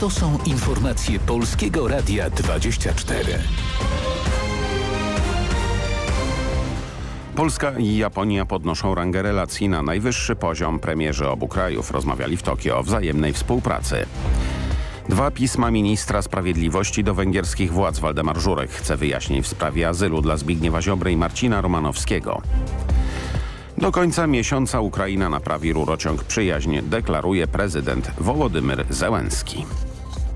To są informacje Polskiego Radia 24. Polska i Japonia podnoszą rangę relacji na najwyższy poziom. Premierzy obu krajów rozmawiali w Tokio o wzajemnej współpracy. Dwa pisma ministra sprawiedliwości do węgierskich władz Waldemar Żurek chce wyjaśnień w sprawie azylu dla Zbigniewa Ziobry i Marcina Romanowskiego. Do końca miesiąca Ukraina naprawi rurociąg przyjaźń, deklaruje prezydent Wołodymyr Zełenski.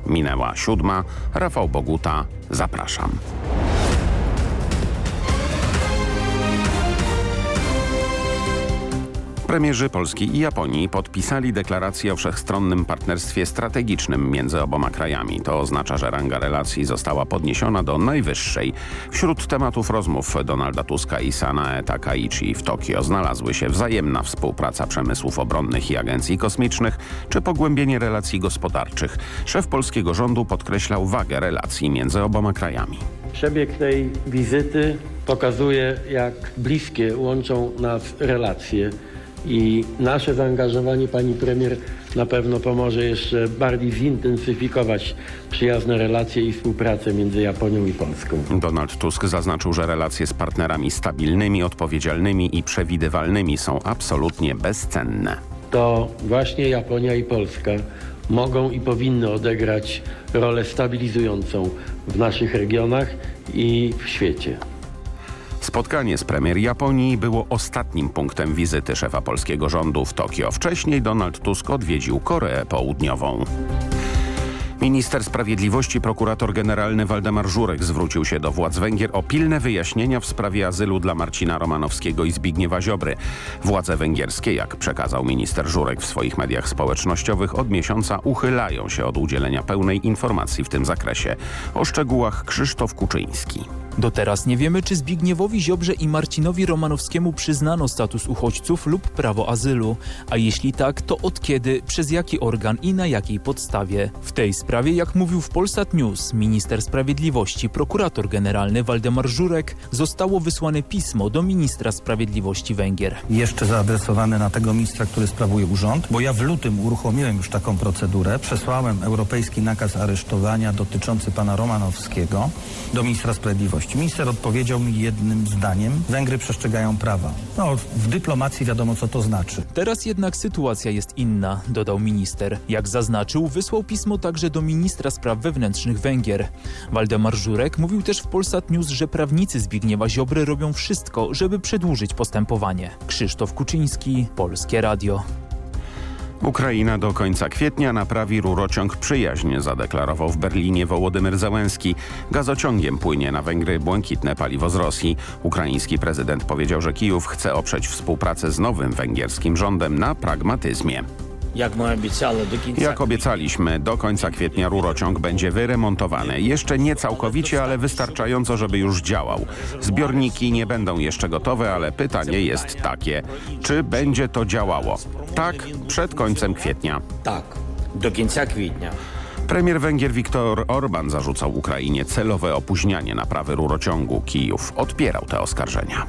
Minęła siódma. Rafał Boguta. Zapraszam. Premierzy Polski i Japonii podpisali deklarację o wszechstronnym partnerstwie strategicznym między oboma krajami. To oznacza, że ranga relacji została podniesiona do najwyższej. Wśród tematów rozmów Donalda Tuska i Sanae Takaichi w Tokio znalazły się wzajemna współpraca przemysłów obronnych i agencji kosmicznych, czy pogłębienie relacji gospodarczych. Szef polskiego rządu podkreślał wagę relacji między oboma krajami. Przebieg tej wizyty pokazuje, jak bliskie łączą nas relacje i nasze zaangażowanie pani premier na pewno pomoże jeszcze bardziej zintensyfikować przyjazne relacje i współpracę między Japonią i Polską. Donald Tusk zaznaczył, że relacje z partnerami stabilnymi, odpowiedzialnymi i przewidywalnymi są absolutnie bezcenne. To właśnie Japonia i Polska mogą i powinny odegrać rolę stabilizującą w naszych regionach i w świecie. Spotkanie z premier Japonii było ostatnim punktem wizyty szefa polskiego rządu w Tokio. Wcześniej Donald Tusk odwiedził Koreę Południową. Minister Sprawiedliwości prokurator generalny Waldemar Żurek zwrócił się do władz Węgier o pilne wyjaśnienia w sprawie azylu dla Marcina Romanowskiego i Zbigniewa Ziobry. Władze węgierskie, jak przekazał minister Żurek w swoich mediach społecznościowych, od miesiąca uchylają się od udzielenia pełnej informacji w tym zakresie. O szczegółach Krzysztof Kuczyński. Do teraz nie wiemy, czy Zbigniewowi Ziobrze i Marcinowi Romanowskiemu przyznano status uchodźców lub prawo azylu, a jeśli tak, to od kiedy, przez jaki organ i na jakiej podstawie. W tej sprawie, jak mówił w Polsat News minister sprawiedliwości, prokurator generalny Waldemar Żurek, zostało wysłane pismo do ministra sprawiedliwości Węgier. Jeszcze zaadresowane na tego ministra, który sprawuje urząd, bo ja w lutym uruchomiłem już taką procedurę, przesłałem europejski nakaz aresztowania dotyczący pana Romanowskiego do ministra sprawiedliwości. Minister odpowiedział mi jednym zdaniem, Węgry przestrzegają prawa. No, w dyplomacji wiadomo, co to znaczy. Teraz jednak sytuacja jest inna, dodał minister. Jak zaznaczył, wysłał pismo także do ministra spraw wewnętrznych Węgier. Waldemar Żurek mówił też w Polsat News, że prawnicy Zbigniewa Ziobry robią wszystko, żeby przedłużyć postępowanie. Krzysztof Kuczyński, Polskie Radio. Ukraina do końca kwietnia naprawi rurociąg przyjaźń, zadeklarował w Berlinie Wołodymyr Załęski. Gazociągiem płynie na Węgry błękitne paliwo z Rosji. Ukraiński prezydent powiedział, że Kijów chce oprzeć współpracę z nowym węgierskim rządem na pragmatyzmie. Jak obiecaliśmy, do końca kwietnia rurociąg będzie wyremontowany. Jeszcze nie całkowicie, ale wystarczająco, żeby już działał. Zbiorniki nie będą jeszcze gotowe, ale pytanie jest takie, czy będzie to działało? Tak, przed końcem kwietnia. Tak, do końca kwietnia. Premier Węgier Viktor Orban zarzucał Ukrainie celowe opóźnianie naprawy rurociągu. Kijów odpierał te oskarżenia.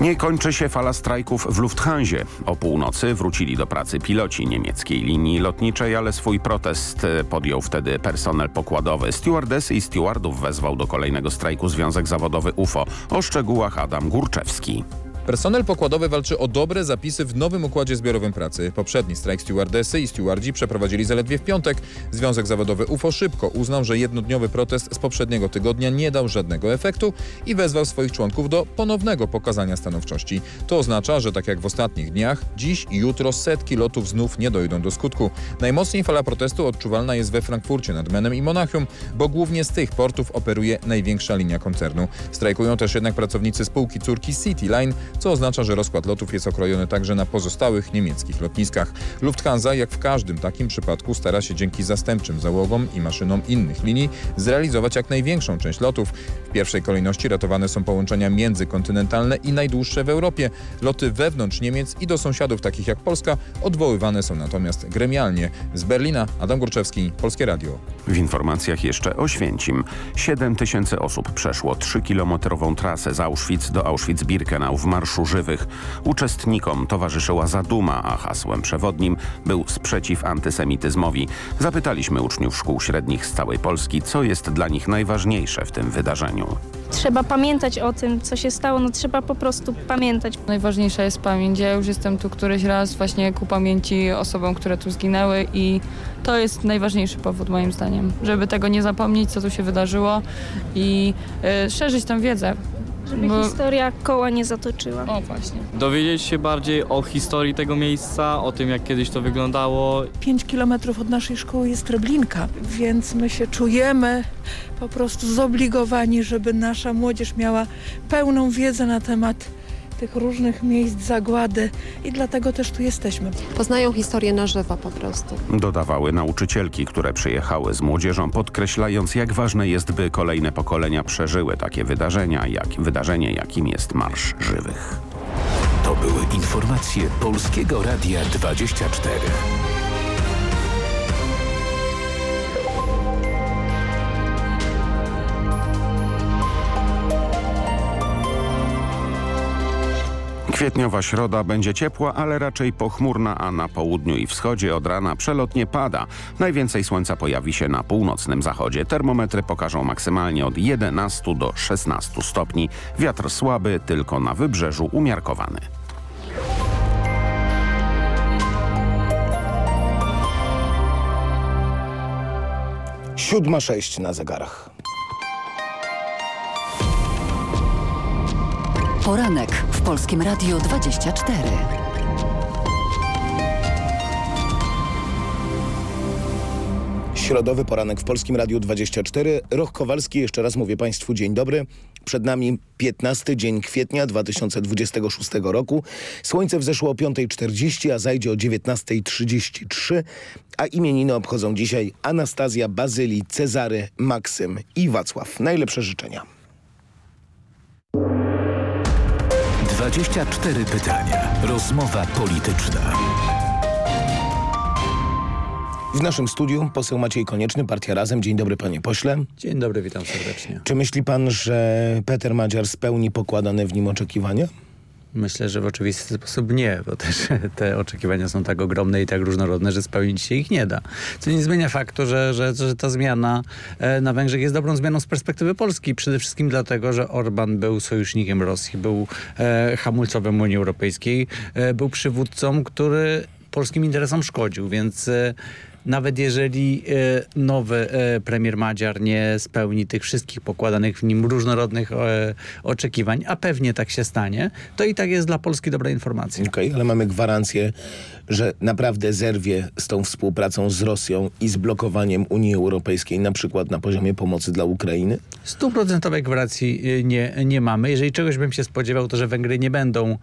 Nie kończy się fala strajków w Lufthansie. O północy wrócili do pracy piloci niemieckiej linii lotniczej, ale swój protest e, podjął wtedy personel pokładowy. Stewardesy i stewardów wezwał do kolejnego strajku Związek Zawodowy UFO. O szczegółach Adam Górczewski. Personel pokładowy walczy o dobre zapisy w nowym układzie zbiorowym pracy. Poprzedni strajk stewardesy i stewardzi przeprowadzili zaledwie w piątek. Związek Zawodowy UFO szybko uznał, że jednodniowy protest z poprzedniego tygodnia nie dał żadnego efektu i wezwał swoich członków do ponownego pokazania stanowczości. To oznacza, że tak jak w ostatnich dniach, dziś i jutro setki lotów znów nie dojdą do skutku. Najmocniej fala protestu odczuwalna jest we Frankfurcie nad Menem i Monachium, bo głównie z tych portów operuje największa linia koncernu. Strajkują też jednak pracownicy spółki córki Cityline, co oznacza, że rozkład lotów jest okrojony także na pozostałych niemieckich lotniskach. Lufthansa, jak w każdym takim przypadku, stara się dzięki zastępczym załogom i maszynom innych linii zrealizować jak największą część lotów. W pierwszej kolejności ratowane są połączenia międzykontynentalne i najdłuższe w Europie. Loty wewnątrz Niemiec i do sąsiadów takich jak Polska odwoływane są natomiast gremialnie. Z Berlina Adam Górczewski, Polskie Radio. W informacjach jeszcze Oświęcim. 7 tysięcy osób przeszło 3-kilometrową trasę z Auschwitz do Auschwitz-Birkenau w marszu Marszu Żywych. Uczestnikom towarzyszyła zaduma, a hasłem przewodnim był sprzeciw antysemityzmowi. Zapytaliśmy uczniów szkół średnich z całej Polski, co jest dla nich najważniejsze w tym wydarzeniu. Trzeba pamiętać o tym, co się stało, no trzeba po prostu pamiętać. Najważniejsza jest pamięć. Ja już jestem tu któryś raz właśnie ku pamięci osobom, które tu zginęły i to jest najważniejszy powód moim zdaniem, żeby tego nie zapomnieć, co tu się wydarzyło i y, szerzyć tę wiedzę. Żeby Bo- historia koła nie zatoczyła. O właśnie. dowiedzieć się bardziej o historii tego miejsca, o tym jak kiedyś to wyglądało. 5 kilometrów od naszej szkoły jest Treblinka, więc my się czujemy po prostu zobligowani, żeby nasza młodzież miała pełną wiedzę na temat tych różnych miejsc zagłady i dlatego też tu jesteśmy. Poznają historię na żywo po prostu. Dodawały nauczycielki, które przyjechały z młodzieżą, podkreślając jak ważne jest, by kolejne pokolenia przeżyły takie wydarzenia, jak wydarzenie, jakim jest Marsz Żywych. To były informacje Polskiego Radia 24. Kwietniowa środa będzie ciepła, ale raczej pochmurna, a na południu i wschodzie od rana przelotnie pada. Najwięcej słońca pojawi się na północnym zachodzie. Termometry pokażą maksymalnie od 11 do 16 stopni. Wiatr słaby, tylko na wybrzeżu umiarkowany. Siódma sześć na zegarach. Poranek w Polskim Radiu 24. Środowy poranek w Polskim Radiu 24. Roch Kowalski, jeszcze raz mówię Państwu dzień dobry. Przed nami 15 dzień kwietnia 2026 roku. Słońce wzeszło o 5.40, a zajdzie o 19.33. A imieniny obchodzą dzisiaj Anastazja, Bazyli, Cezary, Maksym i Wacław. Najlepsze życzenia. 24 pytania. Rozmowa polityczna. W naszym studiu poseł Maciej Konieczny, Partia Razem. Dzień dobry panie pośle. Dzień dobry, witam serdecznie. Czy myśli pan, że Peter Madziar spełni pokładane w nim oczekiwania? Myślę, że w oczywisty sposób nie, bo też te oczekiwania są tak ogromne i tak różnorodne, że spełnić się ich nie da. Co nie zmienia faktu, że, że, że ta zmiana e, na Węgrzech jest dobrą zmianą z perspektywy Polski. Przede wszystkim dlatego, że Orban był sojusznikiem Rosji, był e, hamulcowym Unii Europejskiej, e, był przywódcą, który polskim interesom szkodził, więc nawet jeżeli e, nowy e, premier Madziar nie spełni tych wszystkich pokładanych w nim różnorodnych e, oczekiwań, a pewnie tak się stanie, to i tak jest dla Polski dobra informacja. Okej, ale mamy gwarancję, że naprawdę zerwie z tą współpracą z Rosją i z blokowaniem Unii Europejskiej, na przykład na poziomie pomocy dla Ukrainy? Stuprocentowej gwarancji nie, nie mamy. Jeżeli czegoś bym się spodziewał, to że Węgry nie będą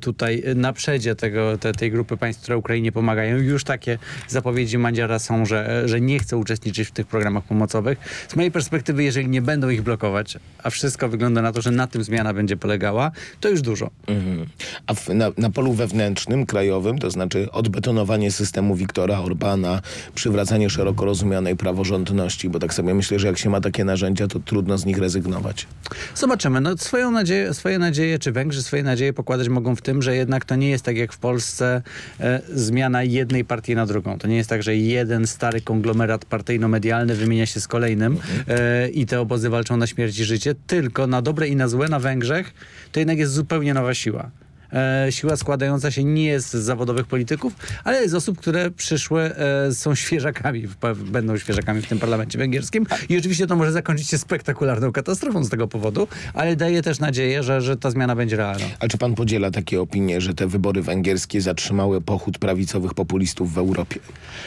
tutaj na przedzie tego, te, tej grupy państw, które Ukrainie pomagają. Już takie zapowiedzi Madziara są, że, że nie chce uczestniczyć w tych programach pomocowych. Z mojej perspektywy, jeżeli nie będą ich blokować, a wszystko wygląda na to, że na tym zmiana będzie polegała, to już dużo. Mhm. A w, na, na polu wewnętrznym, krajowym, to znaczy odbetonowanie systemu Wiktora Orbana, przywracanie szeroko rozumianej praworządności, bo tak sobie myślę, że jak się ma takie narzędzia, to trudno z nich rezygnować. Zobaczymy. No, swoją nadzieję, swoje nadzieje, czy Węgrzy swoje nadzieje pokładać mogą w tym, że jednak to nie jest tak jak w Polsce e, zmiana jednej partii na drugą. To nie jest tak, że jeden stary konglomerat partyjno-medialny wymienia się z kolejnym e, i te obozy walczą na śmierć i życie, tylko na dobre i na złe na Węgrzech to jednak jest zupełnie nowa siła. E, siła składająca się nie z zawodowych polityków, ale z osób, które przyszły, e, są świeżakami, będą świeżakami w tym parlamencie węgierskim i oczywiście to może zakończyć się spektakularną katastrofą z tego powodu, ale daje też nadzieję, że, że ta zmiana będzie realna. A czy pan podziela takie opinie, że te wybory węgierskie zatrzymały pochód prawicowych populistów w Europie?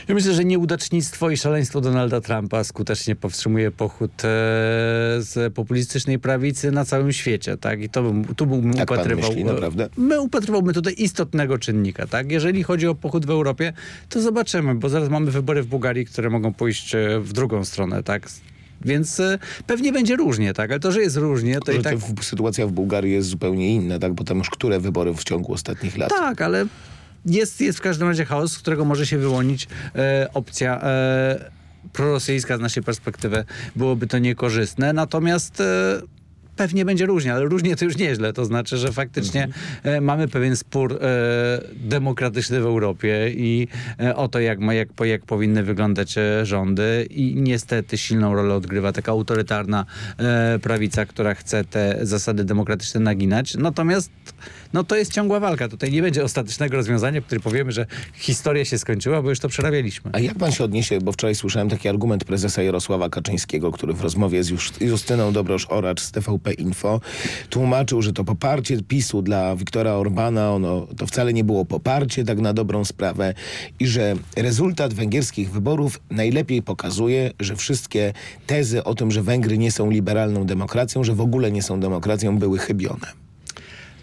Ja myślę, że nieudacznictwo i szaleństwo Donalda Trumpa skutecznie powstrzymuje pochód e, z populistycznej prawicy na całym świecie, tak? I to bym, tu bym Tak pan upatrywał... myśli, naprawdę? My upatrywałbym tutaj istotnego czynnika, tak? Jeżeli chodzi o pochód w Europie, to zobaczymy, bo zaraz mamy wybory w Bułgarii, które mogą pójść e, w drugą stronę, tak? Więc e, pewnie będzie różnie, tak? Ale to, że jest różnie, to Że i tak... w- sytuacja w Bułgarii jest zupełnie inna, tak? Bo tam już które wybory w ciągu ostatnich lat? Tak, ale jest, jest w każdym razie chaos, z którego może się wyłonić e, opcja e, prorosyjska z naszej perspektywy. Byłoby to niekorzystne. Natomiast e, pewnie będzie różnie, ale różnie to już nieźle. To znaczy, że faktycznie e, mamy pewien spór e, demokratyczny w Europie i e, o to, jak, ma, jak, jak powinny wyglądać rządy i niestety silną rolę odgrywa taka autorytarna prawica, która chce te zasady demokratyczne naginać. Natomiast no, to jest ciągła walka. Tutaj nie będzie ostatecznego rozwiązania, w którym powiemy, że historia się skończyła, bo już to przerabialiśmy. A jak pan się odniesie, bo wczoraj słyszałem taki argument prezesa Jarosława Kaczyńskiego, który w rozmowie z Justyną Dobrosz-Oracz z TVP Info tłumaczył, że to poparcie PiSu dla Wiktora Orbana, ono, to wcale nie było poparcie tak na dobrą sprawę i że rezultat węgierskich wyborów najlepiej pokazuje, że wszystkie tezy o tym, że Węgry nie są liberalną demokracją, że w ogóle nie są demokracją, były chybione.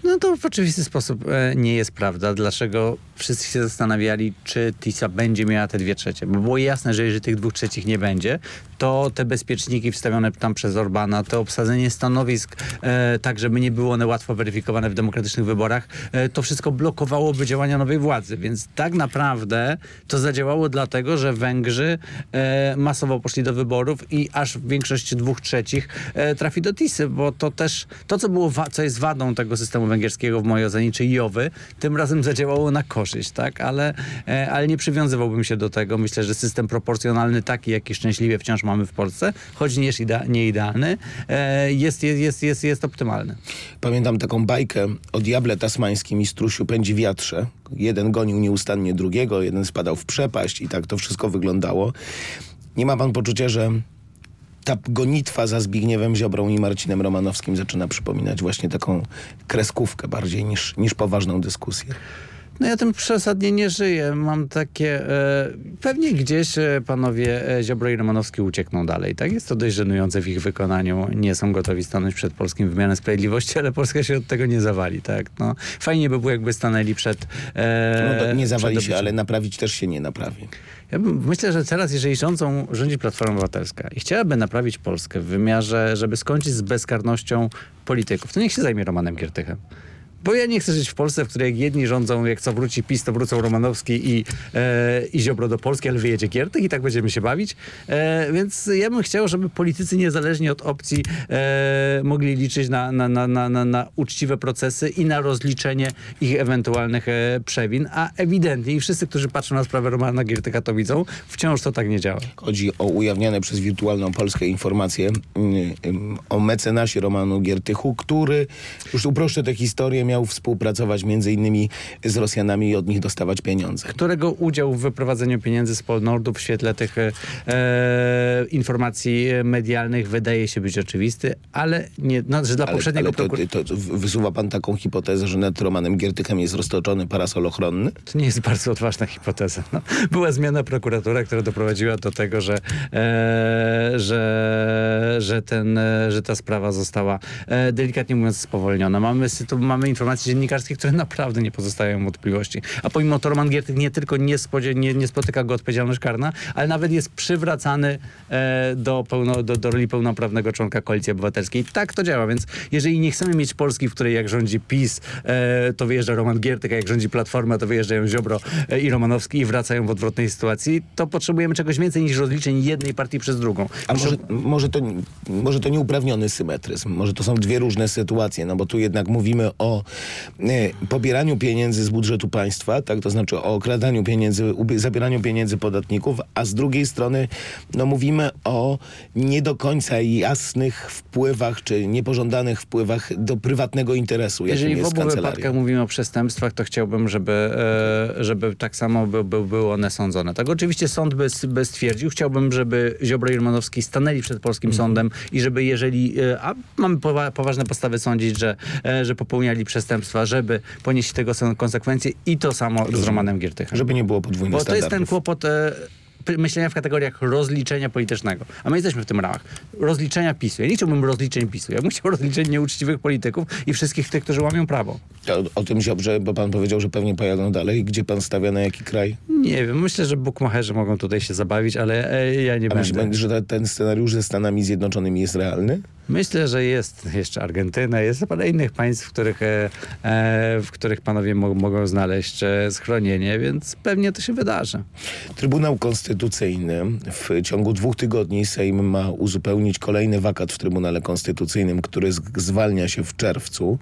No to w oczywisty sposób e, nie jest prawda. Dlaczego wszyscy się zastanawiali, czy TISA będzie miała te dwie trzecie? Bo było jasne, że jeżeli tych dwóch trzecich nie będzie, to te bezpieczniki wstawione tam przez Orbana, to obsadzenie stanowisk, e, tak żeby nie było one łatwo weryfikowane w demokratycznych wyborach, e, to wszystko blokowałoby działania nowej władzy. Więc tak naprawdę to zadziałało dlatego, że Węgrzy e, masowo poszli do wyborów i aż w większości dwóch trzecich e, trafi do TISy, bo to też, to co było, co jest wadą tego systemu węgierskiego w mojej ocenie, czy JOWY, tym razem zadziałało na korzyść, tak? Ale, e, ale nie przywiązywałbym się do tego. Myślę, że system proporcjonalny taki, jaki szczęśliwie wciąż mamy w Polsce, choć nie jest idea, nie idealny, e, jest, jest, jest, jest, jest optymalny. Pamiętam taką bajkę o diable tasmańskim i strusiu pędzi wiatrze. Jeden gonił nieustannie drugiego, jeden spadał w przepaść i tak to wszystko wyglądało. Nie ma pan poczucia, że ta gonitwa za Zbigniewem Ziobrą i Marcinem Romanowskim zaczyna przypominać właśnie taką kreskówkę bardziej niż, niż poważną dyskusję? No ja tym przesadnie nie żyję. Mam takie... E, pewnie gdzieś e, panowie e, Ziobro i Romanowski uciekną dalej. Tak Jest to dość żenujące w ich wykonaniu. Nie są gotowi stanąć przed polskim wymianem sprawiedliwości, ale Polska się od tego nie zawali. Tak? No, fajnie by było, jakby stanęli przed... E, No nie zawali się, ale naprawić też się nie naprawi. Ja bym, myślę, że teraz, jeżeli rządzą, rządzi Platforma Obywatelska i chciałaby naprawić Polskę w wymiarze, żeby skończyć z bezkarnością polityków, to niech się zajmie Romanem Giertychem. Bo ja nie chcę żyć w Polsce, w której jedni rządzą, jak co wróci PiS, to wrócą Romanowski i, e, i Ziobro do Polski, ale wyjedzie Giertych i tak będziemy się bawić. E, więc ja bym chciał, żeby politycy niezależnie od opcji e, mogli liczyć na, na, na, na, na, na uczciwe procesy i na rozliczenie ich ewentualnych e, przewin, a ewidentnie i wszyscy, którzy patrzą na sprawę Romana Giertycha to widzą, wciąż to tak nie działa. Chodzi o ujawniane przez Wirtualną Polskę informacje mm, mm, o mecenasie Romanu Giertychu, który, już uproszczę tę historię, miał współpracować między innymi z Rosjanami i od nich dostawać pieniądze. którego udział w wyprowadzeniu pieniędzy z Polnordu w świetle tych e, e, informacji medialnych wydaje się być oczywisty, ale nie, no, że dla Ale, poprzedniego ale to, prokur- to, to wysuwa pan taką hipotezę, że nad Romanem Giertychem jest roztoczony parasol ochronny? To nie jest bardzo odważna hipoteza. No, była zmiana prokuratura, która doprowadziła do tego, że, e, że, że, ten, e, że ta sprawa została e, delikatnie mówiąc spowolniona. Mamy, mamy informacje dziennikarskie, które naprawdę nie pozostają wątpliwości. A pomimo to Roman Giertych nie tylko nie, spodzie, nie, nie spotyka go odpowiedzialność karna, ale nawet jest przywracany e, do, pełno, do, do roli pełnoprawnego członka Koalicji Obywatelskiej. Tak to działa, więc jeżeli nie chcemy mieć Polski, w której jak rządzi PiS, e, to wyjeżdża Roman Giertych, a jak rządzi Platforma, to wyjeżdżają Ziobro e, i Romanowski i wracają w odwrotnej sytuacji, to potrzebujemy czegoś więcej niż rozliczeń jednej partii przez drugą. A może, może, to, może to nieuprawniony symetryzm, może to są dwie różne sytuacje, no bo tu jednak mówimy o pobieraniu pieniędzy z budżetu państwa, tak, to znaczy o okradaniu pieniędzy, zabieraniu pieniędzy podatników, a z drugiej strony no mówimy o nie do końca jasnych wpływach, czy niepożądanych wpływach do prywatnego interesu, jakim Jeżeli w jest obu kancelaria. wypadkach mówimy o przestępstwach, to chciałbym, żeby, e, żeby tak samo by, by, były one sądzone. Tak, oczywiście sąd by, by stwierdził. Chciałbym, żeby Ziobro i Romanowski stanęli przed polskim Mhm. sądem i żeby jeżeli, e, a mamy powa poważne podstawy sądzić, że, e, że popełniali przestępstwa, żeby ponieść tego konsekwencje i to samo z Romanem Giertychem. Żeby nie było podwójnych Bo to jest ten kłopot e, myślenia w kategoriach rozliczenia politycznego. A my jesteśmy w tym ramach. Rozliczenia PiSu. Ja nie chciałbym rozliczeń PiSu. Ja bym chciał rozliczeń nieuczciwych polityków i wszystkich tych, którzy łamią prawo. O, o tym Ziobrze, bo pan powiedział, że pewnie pojadą dalej. Gdzie pan stawia, na jaki kraj? Nie wiem, myślę, że bukmacherzy mogą tutaj się zabawić, ale e, ja nie A będę. myśli pan, że ta, ten scenariusz ze Stanami Zjednoczonymi jest realny? Myślę, że jest jeszcze Argentyna, jest parę innych państw, w których, e, e, w których panowie mo mogą znaleźć e, schronienie, więc pewnie to się wydarzy. Trybunał Konstytucyjny w ciągu dwóch tygodni Sejm ma uzupełnić kolejny wakat w Trybunale Konstytucyjnym, który zwalnia się w czerwcu.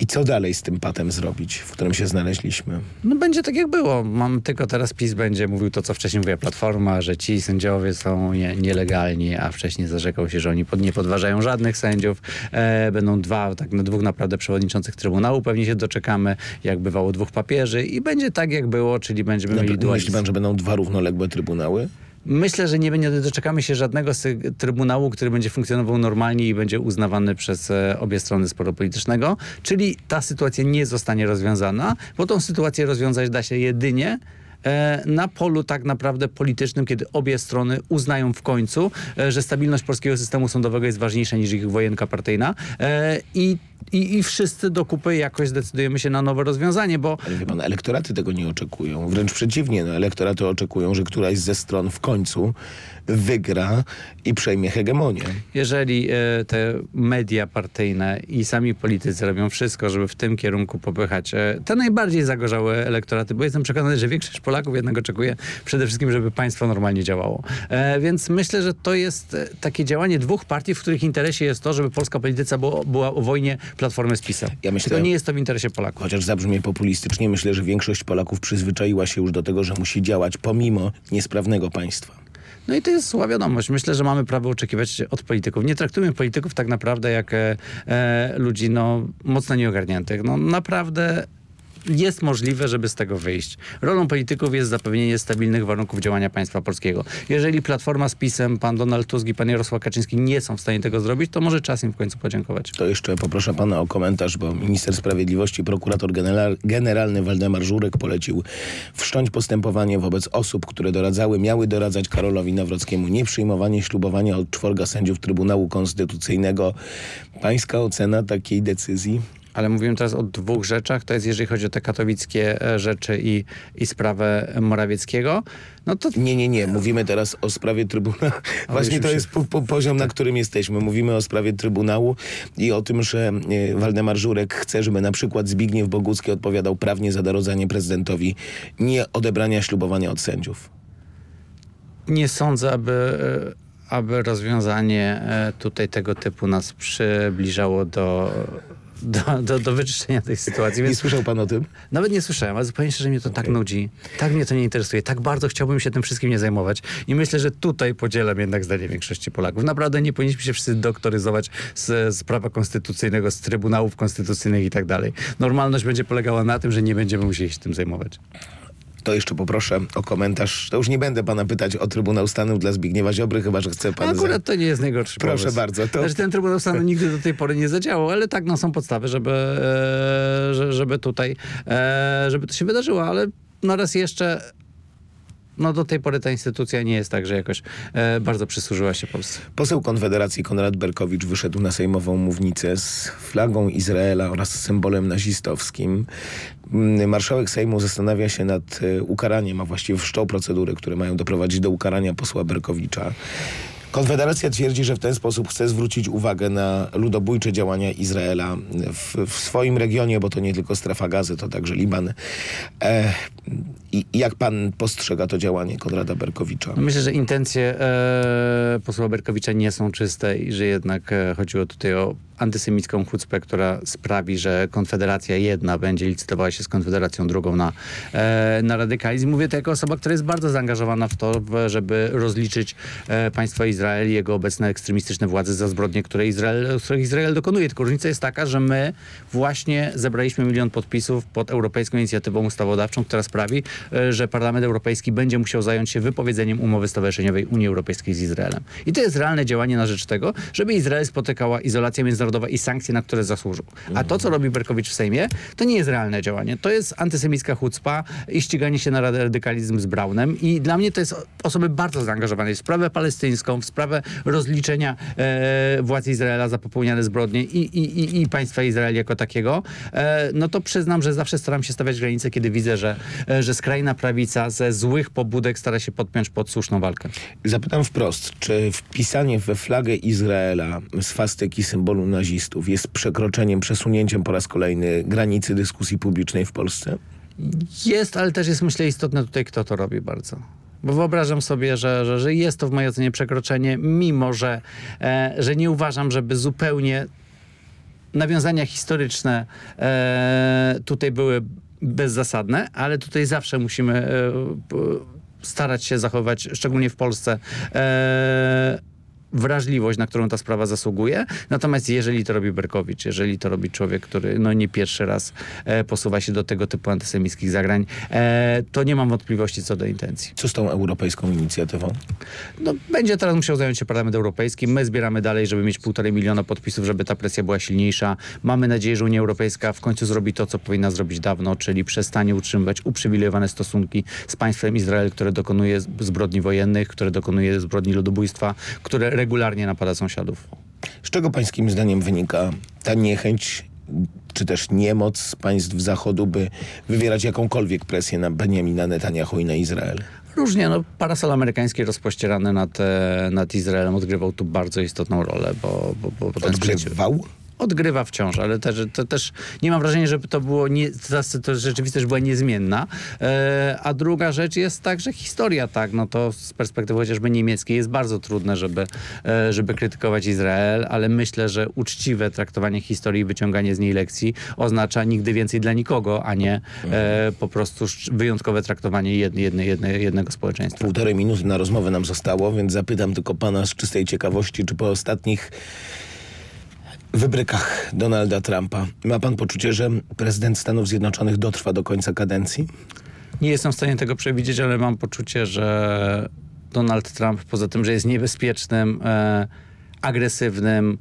I co dalej z tym patem zrobić, w którym się znaleźliśmy? No będzie tak jak było. Mam tylko teraz PiS będzie mówił to, co wcześniej mówiła Platforma, że ci sędziowie są nie, nielegalni, a wcześniej zarzekał się, że oni pod, nie podważają żadnych sędziów. E, będą dwa, tak na dwóch naprawdę przewodniczących Trybunału. Pewnie się doczekamy, jak bywało dwóch papieży i będzie tak jak było, czyli będziemy Na, mieli myśli pan, że będą dwa równoległe trybunały? Myślę, że nie, nie doczekamy się żadnego trybunału, który będzie funkcjonował normalnie i będzie uznawany przez e, obie strony sporu politycznego, czyli ta sytuacja nie zostanie rozwiązana, bo tą sytuację rozwiązać da się jedynie na polu tak naprawdę politycznym, kiedy obie strony uznają w końcu, e, że stabilność polskiego systemu sądowego jest ważniejsza niż ich wojenka partyjna i i, i wszyscy do kupy jakoś zdecydujemy się na nowe rozwiązanie, bo... Ale wie pan, elektoraty tego nie oczekują. Wręcz przeciwnie, no, elektoraty oczekują, że któraś ze stron w końcu wygra i przejmie hegemonię. Jeżeli e, te media partyjne i sami politycy robią wszystko, żeby w tym kierunku popychać e, te najbardziej zagorzałe elektoraty, bo jestem przekonany, że większość Polaków jednak oczekuje przede wszystkim, żeby państwo normalnie działało. E, więc myślę, że to jest takie działanie dwóch partii, w których interesie jest to, żeby polska polityka była, była o wojnie Platformy z PiSem. Ja myślę, Tylko nie jest to w interesie Polaków. Chociaż zabrzmie populistycznie, myślę, że większość Polaków przyzwyczaiła się już do tego, że musi działać pomimo niesprawnego państwa. No i to jest zła wiadomość. Myślę, że mamy prawo oczekiwać od polityków. Nie traktujmy polityków tak naprawdę jak e, e, ludzi no, mocno nieogarniętych. No, naprawdę jest możliwe, żeby z tego wyjść. Rolą polityków jest zapewnienie stabilnych warunków działania państwa polskiego. Jeżeli Platforma z PiSem, pan Donald Tusk i pan Jarosław Kaczyński nie są w stanie tego zrobić, to może czas im w końcu podziękować. To jeszcze poproszę pana o komentarz, bo minister sprawiedliwości, prokurator generalny Waldemar Żurek polecił wszcząć postępowanie wobec osób, które doradzały, miały doradzać Karolowi Nawrockiemu nieprzyjmowanie ślubowania od czworga sędziów Trybunału Konstytucyjnego. Pańska ocena takiej decyzji? Ale mówimy teraz o dwóch rzeczach. To jest jeżeli chodzi o te katowickie e, rzeczy i, i sprawę Morawieckiego. No to... Nie, nie, nie. Mówimy teraz o sprawie Trybunału. Właśnie to jest po, po poziom, na którym jesteśmy. Mówimy o sprawie Trybunału i o tym, że e, Waldemar Żurek chce, żeby na przykład Zbigniew Bogucki odpowiadał prawnie za darodzanie prezydentowi nie odebrania ślubowania od sędziów. Nie sądzę, aby e, aby rozwiązanie tutaj tego typu nas przybliżało do do, do, do wyczyszczenia tej sytuacji. Więc... Nie słyszał pan o tym? Nawet nie słyszałem, ale zupełnie szczerze mnie to okay. tak nudzi. Tak mnie to nie interesuje. Tak bardzo chciałbym się tym wszystkim nie zajmować. I myślę, że tutaj podzielam jednak zdanie większości Polaków. Naprawdę nie powinniśmy się wszyscy doktoryzować z, z prawa konstytucyjnego, z trybunałów konstytucyjnych i tak dalej. Normalność będzie polegała na tym, że nie będziemy musieli się tym zajmować to jeszcze poproszę o komentarz. To już nie będę pana pytać o Trybunał Stanu dla Zbigniewa Ziobry, chyba że chce pan... Akurat to nie jest najgorszy Proszę pomysł. bardzo. To... Znaczy, ten Trybunał Stanu nigdy do tej pory nie zadziałał, ale tak, no są podstawy, żeby, e, żeby tutaj, e, żeby to się wydarzyło, ale no raz jeszcze no do tej pory ta instytucja nie jest tak, że jakoś e, bardzo przysłużyła się Polsce. Poseł Konfederacji Konrad Berkowicz wyszedł na sejmową mównicę z flagą Izraela oraz symbolem nazistowskim. Mm, marszałek Sejmu zastanawia się nad e, ukaraniem, a właściwie wszczął procedury, które mają doprowadzić do ukarania posła Berkowicza. Konfederacja twierdzi, że w ten sposób chce zwrócić uwagę na ludobójcze działania Izraela w, w swoim regionie, bo to nie tylko strefa gazy, to także Liban. E, I jak pan postrzega to działanie Konrada Berkowicza? Myślę, że intencje e, posła Berkowicza nie są czyste i że jednak e, chodziło tutaj o antysemicką chucpę, która sprawi, że Konfederacja jedna będzie licytowała się z Konfederacją drugą na, e, na radykalizm. Mówię to jako osoba, która jest bardzo zaangażowana w to, żeby rozliczyć e, państwo Izrael i jego obecne ekstremistyczne władze za zbrodnie, które Izrael, których Izrael dokonuje. Tylko różnica jest taka, że my właśnie zebraliśmy milion podpisów pod Europejską Inicjatywą Ustawodawczą, która sprawi, że Parlament Europejski będzie musiał zająć się wypowiedzeniem umowy stowarzyszeniowej Unii Europejskiej z Izraelem. I to jest realne działanie na rzecz tego, żeby Izrael spotykała izolację międzynarodowa i sankcje, na które zasłużył. A to, co robi Berkowicz w Sejmie, to nie jest realne działanie. To jest antysemicka chucpa i ściganie się na radykalizm z Braunem i dla mnie to jest osoby bardzo zaangażowane w sprawę palestyńską, w sprawę rozliczenia e, władz Izraela za popełniane zbrodnie i, i, i, i państwa Izrael jako takiego, e, no to przyznam, że zawsze staram się stawiać granice, kiedy widzę, że, e, że skrajna prawica ze złych pobudek stara się podpiąć pod słuszną walkę. Zapytam wprost, czy wpisanie we flagę Izraela swastyki symbolu nazistów jest przekroczeniem, przesunięciem po raz kolejny granicy dyskusji publicznej w Polsce? Jest, ale też jest myślę istotne tutaj, kto to robi bardzo. Bo wyobrażam sobie, że, że, że jest to w mojej ocenie przekroczenie, mimo że, e, że nie uważam, żeby zupełnie nawiązania historyczne e, tutaj były bezzasadne, ale tutaj zawsze musimy e, starać się zachować, szczególnie w Polsce, e, wrażliwość, na którą ta sprawa zasługuje. Natomiast jeżeli to robi Berkowicz, jeżeli to robi człowiek, który no nie pierwszy raz e, posuwa się do tego typu antysemickich zagrań, e, to nie mam wątpliwości co do intencji. Co z tą europejską inicjatywą? No, będzie teraz musiał zająć się Parlament Europejski. My zbieramy dalej, żeby mieć półtorej miliona podpisów, żeby ta presja była silniejsza. Mamy nadzieję, że Unia Europejska w końcu zrobi to, co powinna zrobić dawno, czyli przestanie utrzymywać uprzywilejowane stosunki z państwem Izrael, które dokonuje zbrodni wojennych, które dokonuje zbrodni ludobójstwa, które regularnie napada sąsiadów. Z czego pańskim zdaniem wynika ta niechęć czy też niemoc państw Zachodu, by wywierać jakąkolwiek presję na Benjamina Netanyahu i na Izrael? Różnie, no, parasol amerykański rozpościerany nad, e, nad Izraelem odgrywał tu bardzo istotną rolę, bo, bo, bo, bo ten Odgrywał? Odgrywa wciąż, ale też, to też nie mam wrażenia, żeby to było, nie, to, to rzeczywistość była niezmienna. E, a druga rzecz jest tak, że historia tak, no to z perspektywy chociażby niemieckiej jest bardzo trudne, żeby, e, żeby krytykować Izrael, ale myślę, że uczciwe traktowanie historii i wyciąganie z niej lekcji oznacza nigdy więcej dla nikogo, a nie e, po prostu wyjątkowe traktowanie jedne, jedne, jedne, jednego społeczeństwa. Półtorej minuty na rozmowę nam zostało, więc zapytam tylko pana z czystej ciekawości, czy po ostatnich wybrykach Donalda Trumpa ma pan poczucie, że prezydent Stanów Zjednoczonych dotrwa do końca kadencji? Nie jestem w stanie tego przewidzieć, ale mam poczucie, że Donald Trump, poza tym, że jest niebezpiecznym, e, agresywnym,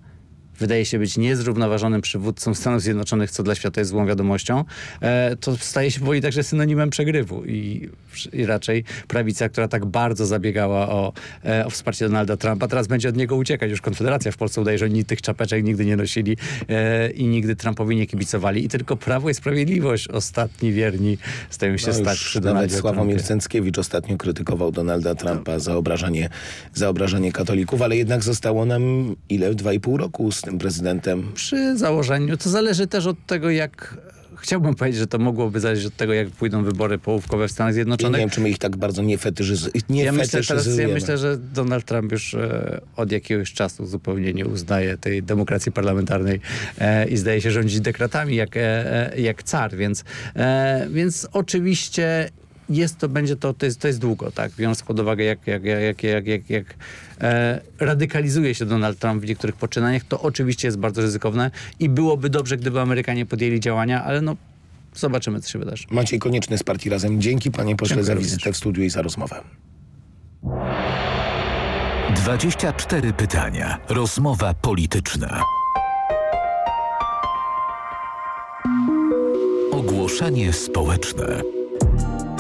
wydaje się być niezrównoważonym przywódcą Stanów Zjednoczonych, co dla świata jest złą wiadomością, e, to staje się powoli także synonimem przegrywu. I, I raczej prawica, która tak bardzo zabiegała o, e, o wsparcie Donalda Trumpa, teraz będzie od niego uciekać. Już Konfederacja w Polsce udaje, że oni tych czapeczek nigdy nie nosili e, i nigdy Trumpowi nie kibicowali. I tylko Prawo i Sprawiedliwość, ostatni wierni, stają się No stać przy nawet Donaldzie Sławomir Trumpie. Cęckiewicz ostatnio krytykował Donalda Trumpa za obrażanie, za obrażanie katolików, ale jednak zostało nam ile? Dwa i pół roku z tym prezydentem. Przy założeniu to zależy też od tego, jak. Chciałbym powiedzieć, że to mogłoby zależeć od tego, jak pójdą wybory połówkowe w Stanach Zjednoczonych. nie wiem, czy my ich tak bardzo nie, fetyżyz... nie ja myślę, teraz, ja myślę, że Donald Trump już e, od jakiegoś czasu zupełnie nie uznaje tej demokracji parlamentarnej e, i zdaje się rządzić dekretami jak, e, e, jak car, więc, e, więc oczywiście jest to, będzie to, to jest, to jest długo, tak, biorąc pod uwagę jak, jak, jak, jak, jak, jak e, radykalizuje się Donald Trump w niektórych poczynaniach, to oczywiście jest bardzo ryzykowne i byłoby dobrze, gdyby Amerykanie podjęli działania, ale no zobaczymy, co się wydarzy. Maciej Konieczny z Partii Razem. Dzięki panie pośle Dziękuję za również. wizytę w studiu i za rozmowę. 24 pytania. Rozmowa polityczna. Ogłoszenie społeczne.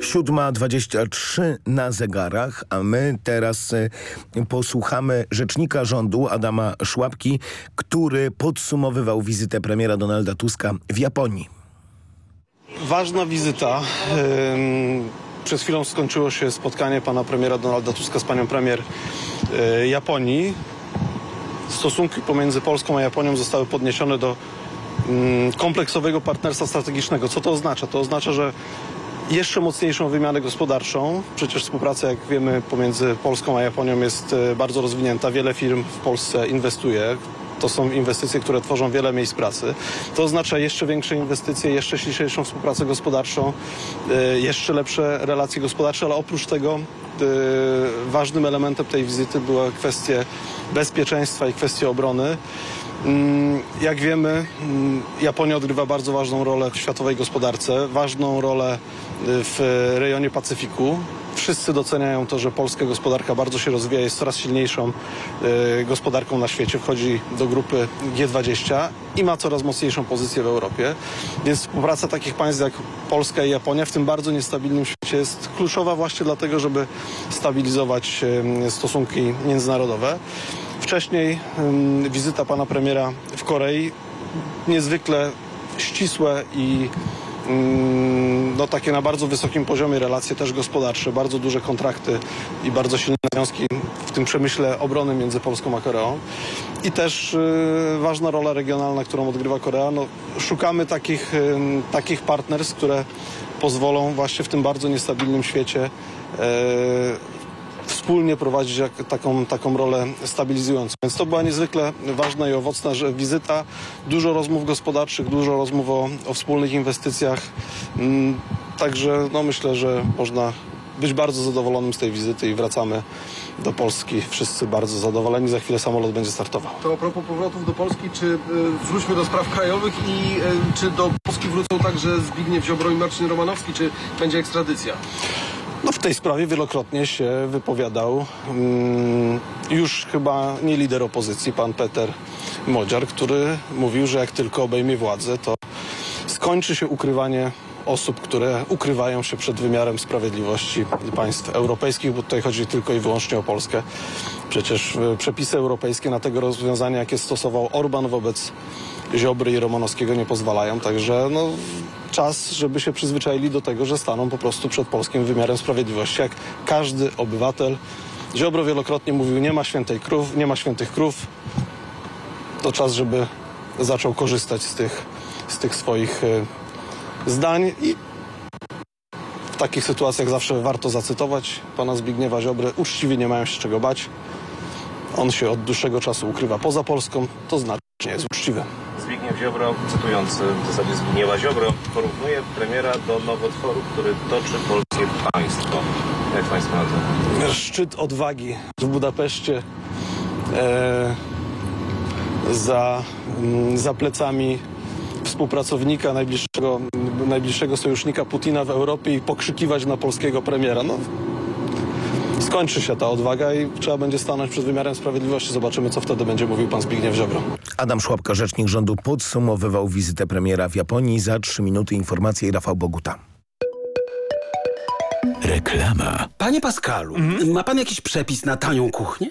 7.23 na zegarach, a my teraz y, posłuchamy rzecznika rządu Adama Szłapki, który podsumowywał wizytę premiera Donalda Tuska w Japonii. Ważna wizyta. Przez chwilę skończyło się spotkanie pana premiera Donalda Tuska z panią premier y, Japonii. Stosunki pomiędzy Polską a Japonią zostały podniesione do mm, kompleksowego partnerstwa strategicznego. Co to oznacza? To oznacza, że jeszcze mocniejszą wymianę gospodarczą. Przecież współpraca, jak wiemy, pomiędzy Polską a Japonią jest e, bardzo rozwinięta. Wiele firm w Polsce inwestuje. To są inwestycje, które tworzą wiele miejsc pracy. To oznacza jeszcze większe inwestycje, jeszcze śliczniejszą współpracę gospodarczą, y, jeszcze lepsze relacje gospodarcze, ale oprócz tego y, ważnym elementem tej wizyty była kwestia bezpieczeństwa i kwestia obrony. Mm, Jak wiemy, mm, Japonia odgrywa bardzo ważną rolę w światowej gospodarce, ważną rolę y, w rejonie Pacyfiku. Wszyscy doceniają to, że polska gospodarka bardzo się rozwija, jest coraz silniejszą y, gospodarką na świecie, wchodzi do grupy G20 i ma coraz mocniejszą pozycję w Europie. Więc współpraca takich państw jak Polska i Japonia w tym bardzo niestabilnym świecie jest kluczowa właśnie dlatego, żeby stabilizować y, stosunki międzynarodowe. Wcześniej ym, wizyta pana premiera w Korei, niezwykle ścisłe i no, takie na bardzo wysokim poziomie relacje też gospodarcze, bardzo duże kontrakty i bardzo silne związki w tym przemyśle obrony między Polską a Koreą. I też y, ważna rola regionalna, którą odgrywa Korea. No, szukamy takich, takich partnerstw, które pozwolą właśnie w tym bardzo niestabilnym świecie e, wspólnie prowadzić jak, taką, taką rolę stabilizującą. Więc to była niezwykle ważna i owocna wizyta. Dużo rozmów gospodarczych, dużo rozmów o, o wspólnych inwestycjach. Mm, Także no, myślę, że można być bardzo zadowolonym z tej wizyty i wracamy do Polski wszyscy bardzo zadowoleni. Za chwilę samolot będzie startował. To a propos powrotów do Polski, czy y, wróćmy do spraw krajowych i y, czy do Polski wrócą także Zbigniew Ziobro i Marcin Romanowski, czy będzie ekstradycja? No w tej sprawie wielokrotnie się wypowiadał mm, już chyba nie lider opozycji, pan Peter Modziar, który mówił, że jak tylko obejmie władzę, to skończy się ukrywanie osób, które ukrywają się przed wymiarem sprawiedliwości państw europejskich, bo tutaj chodzi tylko i wyłącznie o Polskę. Przecież e, przepisy europejskie na tego rozwiązania, jakie stosował Orban wobec Ziobry i Romanowskiego nie pozwalają, także no, czas, żeby się przyzwyczaili do tego, że staną po prostu przed polskim wymiarem sprawiedliwości, jak każdy obywatel. Ziobro wielokrotnie mówił, nie ma świętej krów, nie ma świętych krów. To czas, żeby zaczął korzystać z tych, z tych swoich e, zdań i w takich sytuacjach zawsze warto zacytować pana Zbigniewa Ziobry. Uczciwie nie mają się czego bać. On się od dłuższego czasu ukrywa poza Polską, to znaczy nie jest uczciwy. Zbigniew Ziobro, cytując w zasadzie Zbigniewa Ziobro, porównuje premiera do nowotworu, który toczy polskie państwo. Jak państwo na to? Szczyt odwagi w Budapeszcie e, za, mm, za plecami współpracownika, najbliższego, najbliższego sojusznika Putina w Europie i pokrzykiwać na polskiego premiera. No, skończy się ta odwaga i trzeba będzie stanąć przed wymiarem sprawiedliwości. Zobaczymy, co wtedy będzie mówił pan Zbigniew Ziobro. Adam Szłapka, rzecznik rządu, podsumowywał wizytę premiera w Japonii. Za trzy minuty informacje Rafał Boguta. Reklama. Panie Pascalu, ma pan jakiś przepis na tanią kuchnię?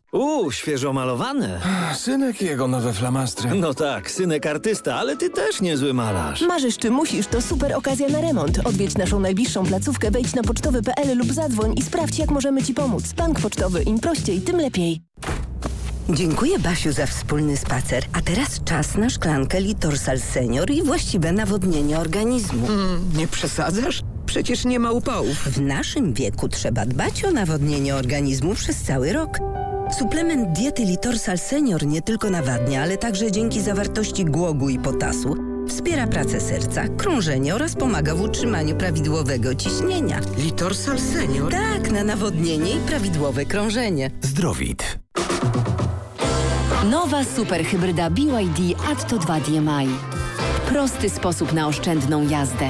Uuu, świeżo malowane. Synek i jego nowe flamastry. No tak, synek artysta, ale ty też niezły malarz. Marzysz czy musisz, to super okazja na remont. Odwiedź naszą najbliższą placówkę, wejdź na pocztowy.pl lub zadzwoń i sprawdź, jak możemy Ci pomóc. Bank Pocztowy, im prościej, tym lepiej. Dziękuję Basiu za wspólny spacer. A teraz czas na szklankę Litorsal Senior i właściwe nawodnienie organizmu. nie przesadzasz? Przecież nie ma upałów. W naszym wieku trzeba dbać o nawodnienie organizmu przez cały rok. Suplement diety Litorsal Senior nie tylko nawadnia, ale także dzięki zawartości głogu i potasu wspiera pracę serca, krążenie oraz pomaga w utrzymaniu prawidłowego ciśnienia. Litorsal Senior? Tak, na nawodnienie i prawidłowe krążenie. Zdrowit. Nowa superhybryda BYD Atto 2 DMI. Prosty sposób na oszczędną jazdę.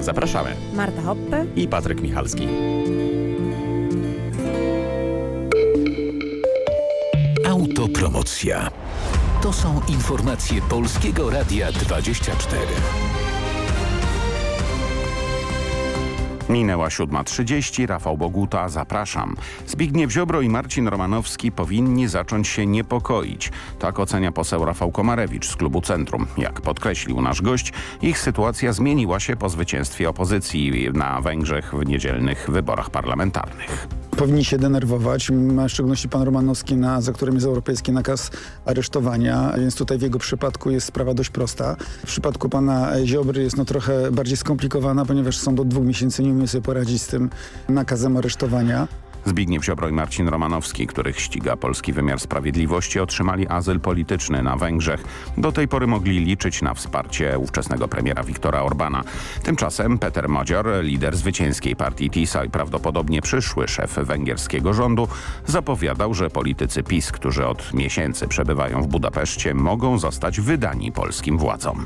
Zapraszamy. Marta Hoppe i Patryk Michalski. Autopromocja. To są informacje Polskiego Radia 24. Minęła 7.30, Rafał Boguta, zapraszam. Zbigniew Ziobro i Marcin Romanowski powinni zacząć się niepokoić. Tak ocenia poseł Rafał Komarewicz z klubu Centrum. Jak podkreślił nasz gość, ich sytuacja zmieniła się po zwycięstwie opozycji na Węgrzech w niedzielnych wyborach parlamentarnych powinni się denerwować, w szczególności pan Romanowski, na, za którym jest europejski nakaz aresztowania, więc tutaj w jego przypadku jest sprawa dość prosta. W przypadku pana Ziobry jest no trochę bardziej skomplikowana, ponieważ są do dwóch miesięcy nie umie sobie poradzić z tym nakazem aresztowania. Zbigniew Ziobro i Marcin Romanowski, których ściga polski wymiar sprawiedliwości, otrzymali azyl polityczny na Węgrzech. Do tej pory mogli liczyć na wsparcie ówczesnego premiera Viktora Orbana. Tymczasem Peter Modzior, lider zwycięskiej partii TISA i prawdopodobnie przyszły szef węgierskiego rządu, zapowiadał, że politycy PiS, którzy od miesięcy przebywają w Budapeszcie, mogą zostać wydani polskim władzom.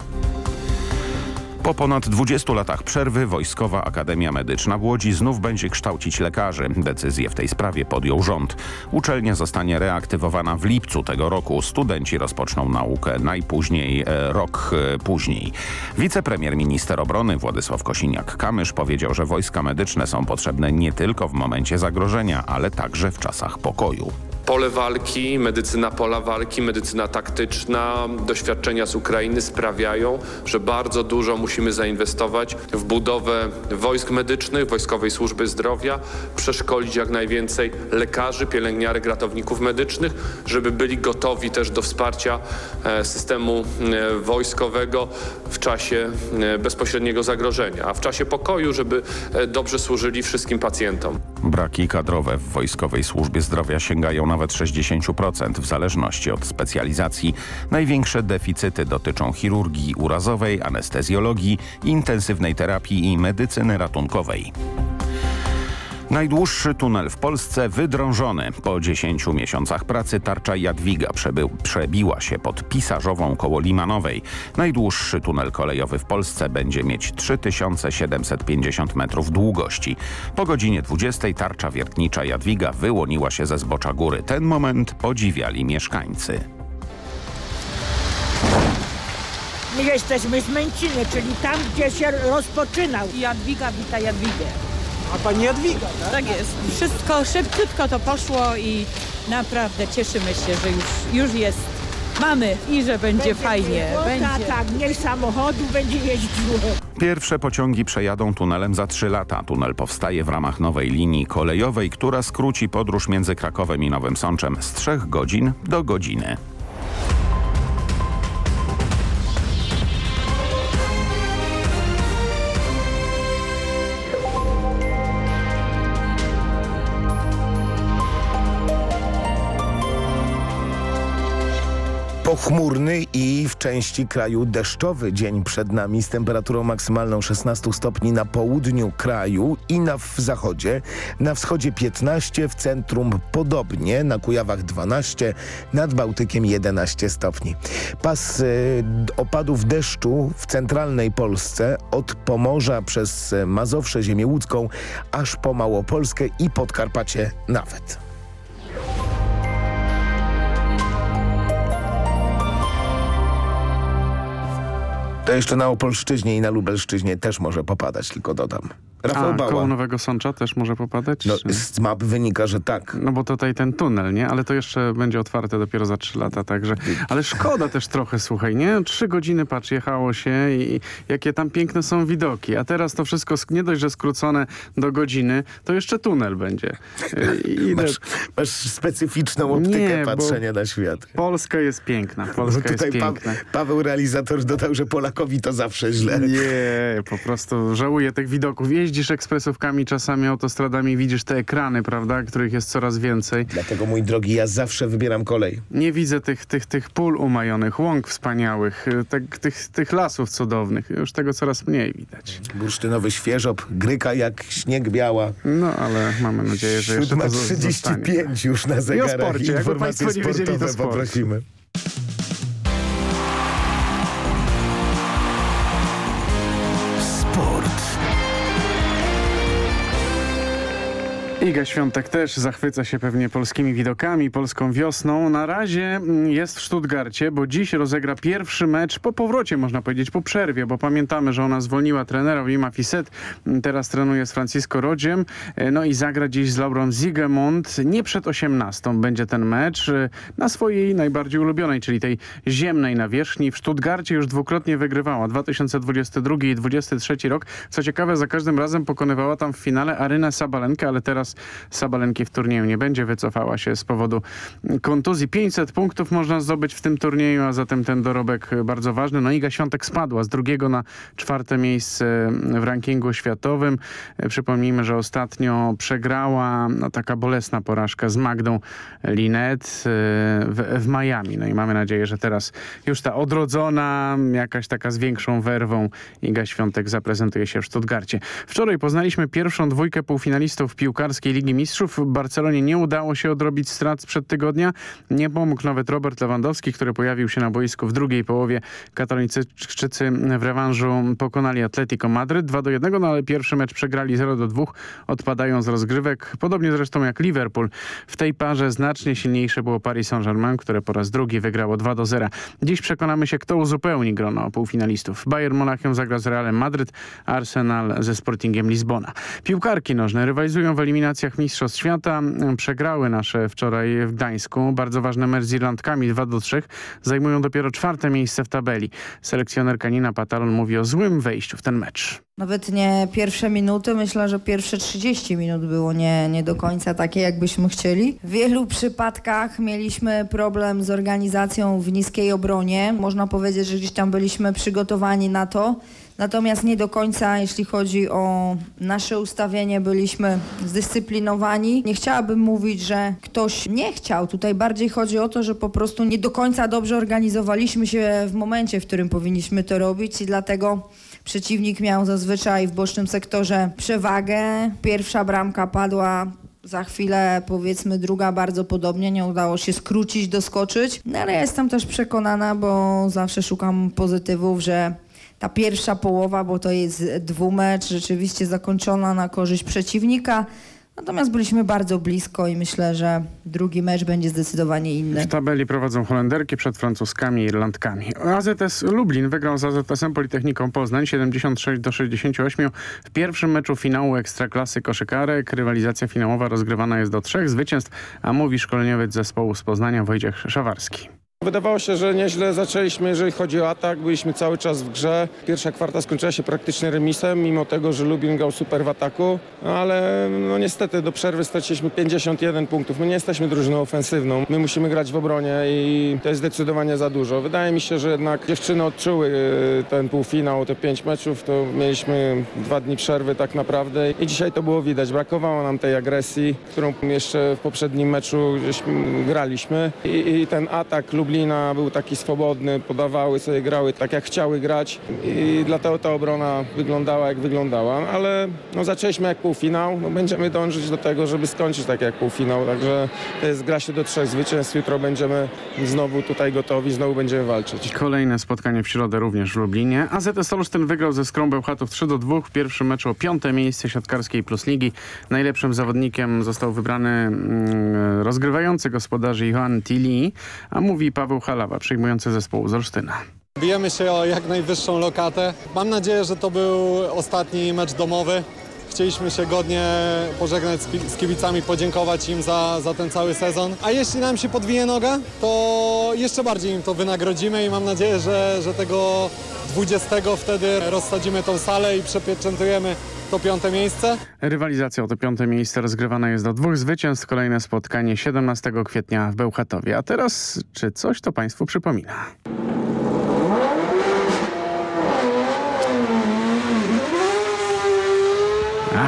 Po ponad 20 latach przerwy Wojskowa Akademia Medyczna w Łodzi znów będzie kształcić lekarzy. Decyzję w tej sprawie podjął rząd. Uczelnia zostanie reaktywowana w lipcu tego roku. Studenci rozpoczną naukę najpóźniej e, rok e, później. Wicepremier minister obrony Władysław Kosiniak-Kamysz powiedział, że wojska medyczne są potrzebne nie tylko w momencie zagrożenia, ale także w czasach pokoju pole walki, medycyna pola walki, medycyna taktyczna, doświadczenia z Ukrainy sprawiają, że bardzo dużo musimy zainwestować w budowę wojsk medycznych, Wojskowej Służby Zdrowia, przeszkolić jak najwięcej lekarzy, pielęgniarek, ratowników medycznych, żeby byli gotowi też do wsparcia e, systemu e, wojskowego w czasie e, bezpośredniego zagrożenia, a w czasie pokoju, żeby dobrze służyli wszystkim pacjentom. Braki kadrowe w Wojskowej Służbie Zdrowia sięgają nawet 60% w zależności od specjalizacji. Największe deficyty dotyczą chirurgii urazowej, anestezjologii, intensywnej terapii i medycyny ratunkowej. Najdłuższy tunel w Polsce wydrążony. Po 10 miesiącach pracy tarcza Jadwiga przebył, przebiła się pod Pisarzową koło Limanowej. Najdłuższy tunel kolejowy w Polsce będzie mieć 3750 metrów długości. Po godzinie 20 tarcza wiertnicza Jadwiga wyłoniła się ze zbocza góry. Ten moment podziwiali mieszkańcy. My jesteśmy z Męciny, czyli tam, gdzie się rozpoczynał. Jadwiga wita Jadwigę. A pani Jadwiga, tak? Tak jest. Wszystko szybciutko to poszło i naprawdę cieszymy się, że już, już jest. Mamy i że będzie, będzie fajnie. Będzie. Tak, tak, mniej samochodu będzie jeździło. Pierwsze pociągi przejadą tunelem za 3 lata. Tunel powstaje w ramach nowej linii kolejowej, która skróci podróż między Krakowem i Nowym Sączem z 3 godzin do godziny. Pochmurny i w części kraju deszczowy dzień przed nami z temperaturą maksymalną 16 stopni na południu kraju i na zachodzie. Na wschodzie 15, w centrum podobnie, na Kujawach 12, nad Bałtykiem 11 stopni. Pas y, opadów deszczu w centralnej Polsce od Pomorza przez Mazowsze, ziemię łódzką, aż po Małopolskę i Podkarpacie nawet. To jeszcze na Opolszczyźnie i na Lubelszczyźnie też może popadać, tylko dodam. Rafał A, Bała. koło Nowego Sącza też może popadać? No, z map wynika, że tak. No bo tutaj ten tunel, nie? Ale to jeszcze będzie otwarte dopiero za trzy lata, także... Ale szkoda też trochę, słuchaj, nie? Trzy godziny, patrz, jechało się i jakie tam piękne są widoki. A teraz to wszystko nie dość, że skrócone do godziny, to jeszcze tunel będzie. I, Masz, masz specyficzną optykę Nie, patrzenia na świat. Polska jest piękna, Polska No tutaj jest pa piękna. Paweł realizator dodał, że Polakowi to zawsze źle. Nie, po prostu żałuję tych widoków. Jeździsz ekspresówkami, czasami autostradami, widzisz te ekrany, prawda, których jest coraz więcej. Dlatego, mój drogi, ja zawsze wybieram kolej. Nie widzę tych, tych, tych pól umajonych, łąk wspaniałych, y, tych, tych, lasów cudownych. Już tego coraz mniej widać. Bursztynowy świeżop, gryka jak śnieg biała. No, ale mamy nadzieję, że jeszcze to zo- zostanie. 7.35 już na I o zegarach. sporcie. Jakby państwo nie wiedzieli, to sport. poprosimy. Iga Świątek też zachwyca się pewnie polskimi widokami, polską wiosną. Na razie mm, jest w Stuttgarcie, bo dziś rozegra pierwszy mecz po powrocie, można powiedzieć, po przerwie, bo pamiętamy, że ona zwolniła trenera Wima Fisset, Mm, teraz trenuje z Francisco Rodziem, E, no i zagra dziś z Laurą Zigemont. Nie przed 18 będzie ten mecz e, na swojej najbardziej ulubionej, czyli tej ziemnej nawierzchni. W Stuttgarcie już dwukrotnie wygrywała, 2022 i 2023 rok. Co ciekawe, za każdym razem pokonywała tam w finale Arynę Sabalenkę, ale teraz Sabalenki w turnieju nie będzie. Wycofała się z powodu kontuzji. 500 punktów można zdobyć w tym turnieju, a zatem ten dorobek bardzo ważny. No Iga Świątek spadła z drugiego na czwarte miejsce w rankingu światowym. Przypomnijmy, że ostatnio przegrała no, taka bolesna porażka z Magdą Linet e, w, w Miami. No i mamy nadzieję, że teraz już ta odrodzona, jakaś taka z większą werwą Iga Świątek zaprezentuje się w Stuttgarcie. Wczoraj poznaliśmy pierwszą dwójkę półfinalistów piłkarskiej Ligi Mistrzów. Barcelonie nie udało się odrobić strat sprzed tygodnia. Nie pomógł nawet Robert Lewandowski, który pojawił się na boisku w drugiej połowie. Katolicyjczycy w rewanżu pokonali Atletico Madryt 2 do 1, no ale pierwszy mecz przegrali 0 do 2, odpadają z rozgrywek. Podobnie zresztą jak Liverpool. W tej parze znacznie silniejsze było Paris Saint-Germain, które po raz drugi wygrało 2 do 0. Dziś przekonamy się, kto uzupełni grono półfinalistów. Bayern Monachium zagra z Realem Madryt, Arsenal ze Sportingiem Lizbona. Piłkarki nożne rywalizują w eliminacjach Mistrzostw Świata. Przegrały nasze wczoraj w Gdańsku. Bardzo ważny mecz z Irlandkami 2 do 3. Zajmują dopiero czwarte miejsce w tabeli. Selekcjonerka Nina Patalon mówi o złym wejściu w ten mecz. Nawet nie pierwsze minuty, myślę, że pierwsze 30 minut było nie, nie do końca takie, jakbyśmy chcieli. W wielu przypadkach mieliśmy problem z organizacją w niskiej obronie. Można powiedzieć, że gdzieś tam byliśmy przygotowani na to. Natomiast nie do końca, jeśli chodzi o nasze ustawienie, byliśmy zdyscyplinowani. Nie chciałabym mówić, że ktoś nie chciał. Tutaj bardziej chodzi o to, że po prostu nie do końca dobrze organizowaliśmy się w momencie, w którym powinniśmy to robić i dlatego Przeciwnik miał zazwyczaj w bocznym sektorze przewagę. Pierwsza bramka padła za chwilę, powiedzmy, druga bardzo podobnie. Nie udało się skrócić, doskoczyć. No ale jestem też przekonana, bo zawsze szukam pozytywów, że ta pierwsza połowa, bo to jest dwumecz, rzeczywiście zakończona na korzyść przeciwnika. Natomiast byliśmy bardzo blisko i myślę, że drugi mecz będzie zdecydowanie inny. W tabeli prowadzą Holenderki przed Francuskami i Irlandkami. AZS Lublin wygrał z AZS-em Politechniką Poznań 76 do 68 w pierwszym meczu finału Ekstraklasy Koszykarek. Rywalizacja finałowa rozgrywana jest do trzech zwycięstw, a mówi szkoleniowiec zespołu z Poznania Wojciech Szawarski. Wydawało się, że nieźle zaczęliśmy, jeżeli chodzi o atak. Byliśmy cały czas w grze. Pierwsza kwarta skończyła się praktycznie remisem, mimo tego, że Lubin grał super w ataku. No ale no niestety do przerwy straciliśmy 51 punktów. My nie jesteśmy drużyną ofensywną. My musimy grać w obronie i to jest zdecydowanie za dużo. Wydaje mi się, że jednak dziewczyny odczuły y, ten półfinał, te pięć meczów. To mieliśmy dwa dni przerwy tak naprawdę i dzisiaj to było widać. Brakowało nam tej agresji, którą jeszcze w poprzednim meczu żeśmy graliśmy i, i ten atak Lublin Lublina był taki swobodny, podawały sobie, grały tak jak chciały grać i dlatego ta obrona wyglądała jak wyglądała, ale no, zaczęliśmy jak półfinał, no, będziemy dążyć do tego, żeby skończyć tak jak półfinał, także to jest gra się do trzech zwycięstw, jutro będziemy znowu tutaj gotowi, znowu będziemy walczyć. Kolejne spotkanie w środę również w Lublinie. AZS Olsztyn wygrał ze Skrą Bełchatów 3 do 2 w pierwszym meczu o piąte miejsce siatkarskiej plus ligi. Najlepszym zawodnikiem został wybrany mm, rozgrywający gospodarzy Johan Tilly, a mówi Paweł Halawa, przyjmujący zespół z Olsztyna. Bijemy się o jak najwyższą lokatę. Mam nadzieję, że to był ostatni mecz domowy. Chcieliśmy się godnie pożegnać z kibicami, podziękować im za, za ten cały sezon. A jeśli nam się podwije noga, to jeszcze bardziej im to wynagrodzimy i mam nadzieję, że, że tego 20 wtedy rozsadzimy tą salę i przepieczętujemy to piąte miejsce. Rywalizacja o to piąte miejsce rozgrywana jest do dwóch zwycięstw. Kolejne spotkanie 17 kwietnia w Bełchatowie. A teraz, czy coś to Państwu przypomina?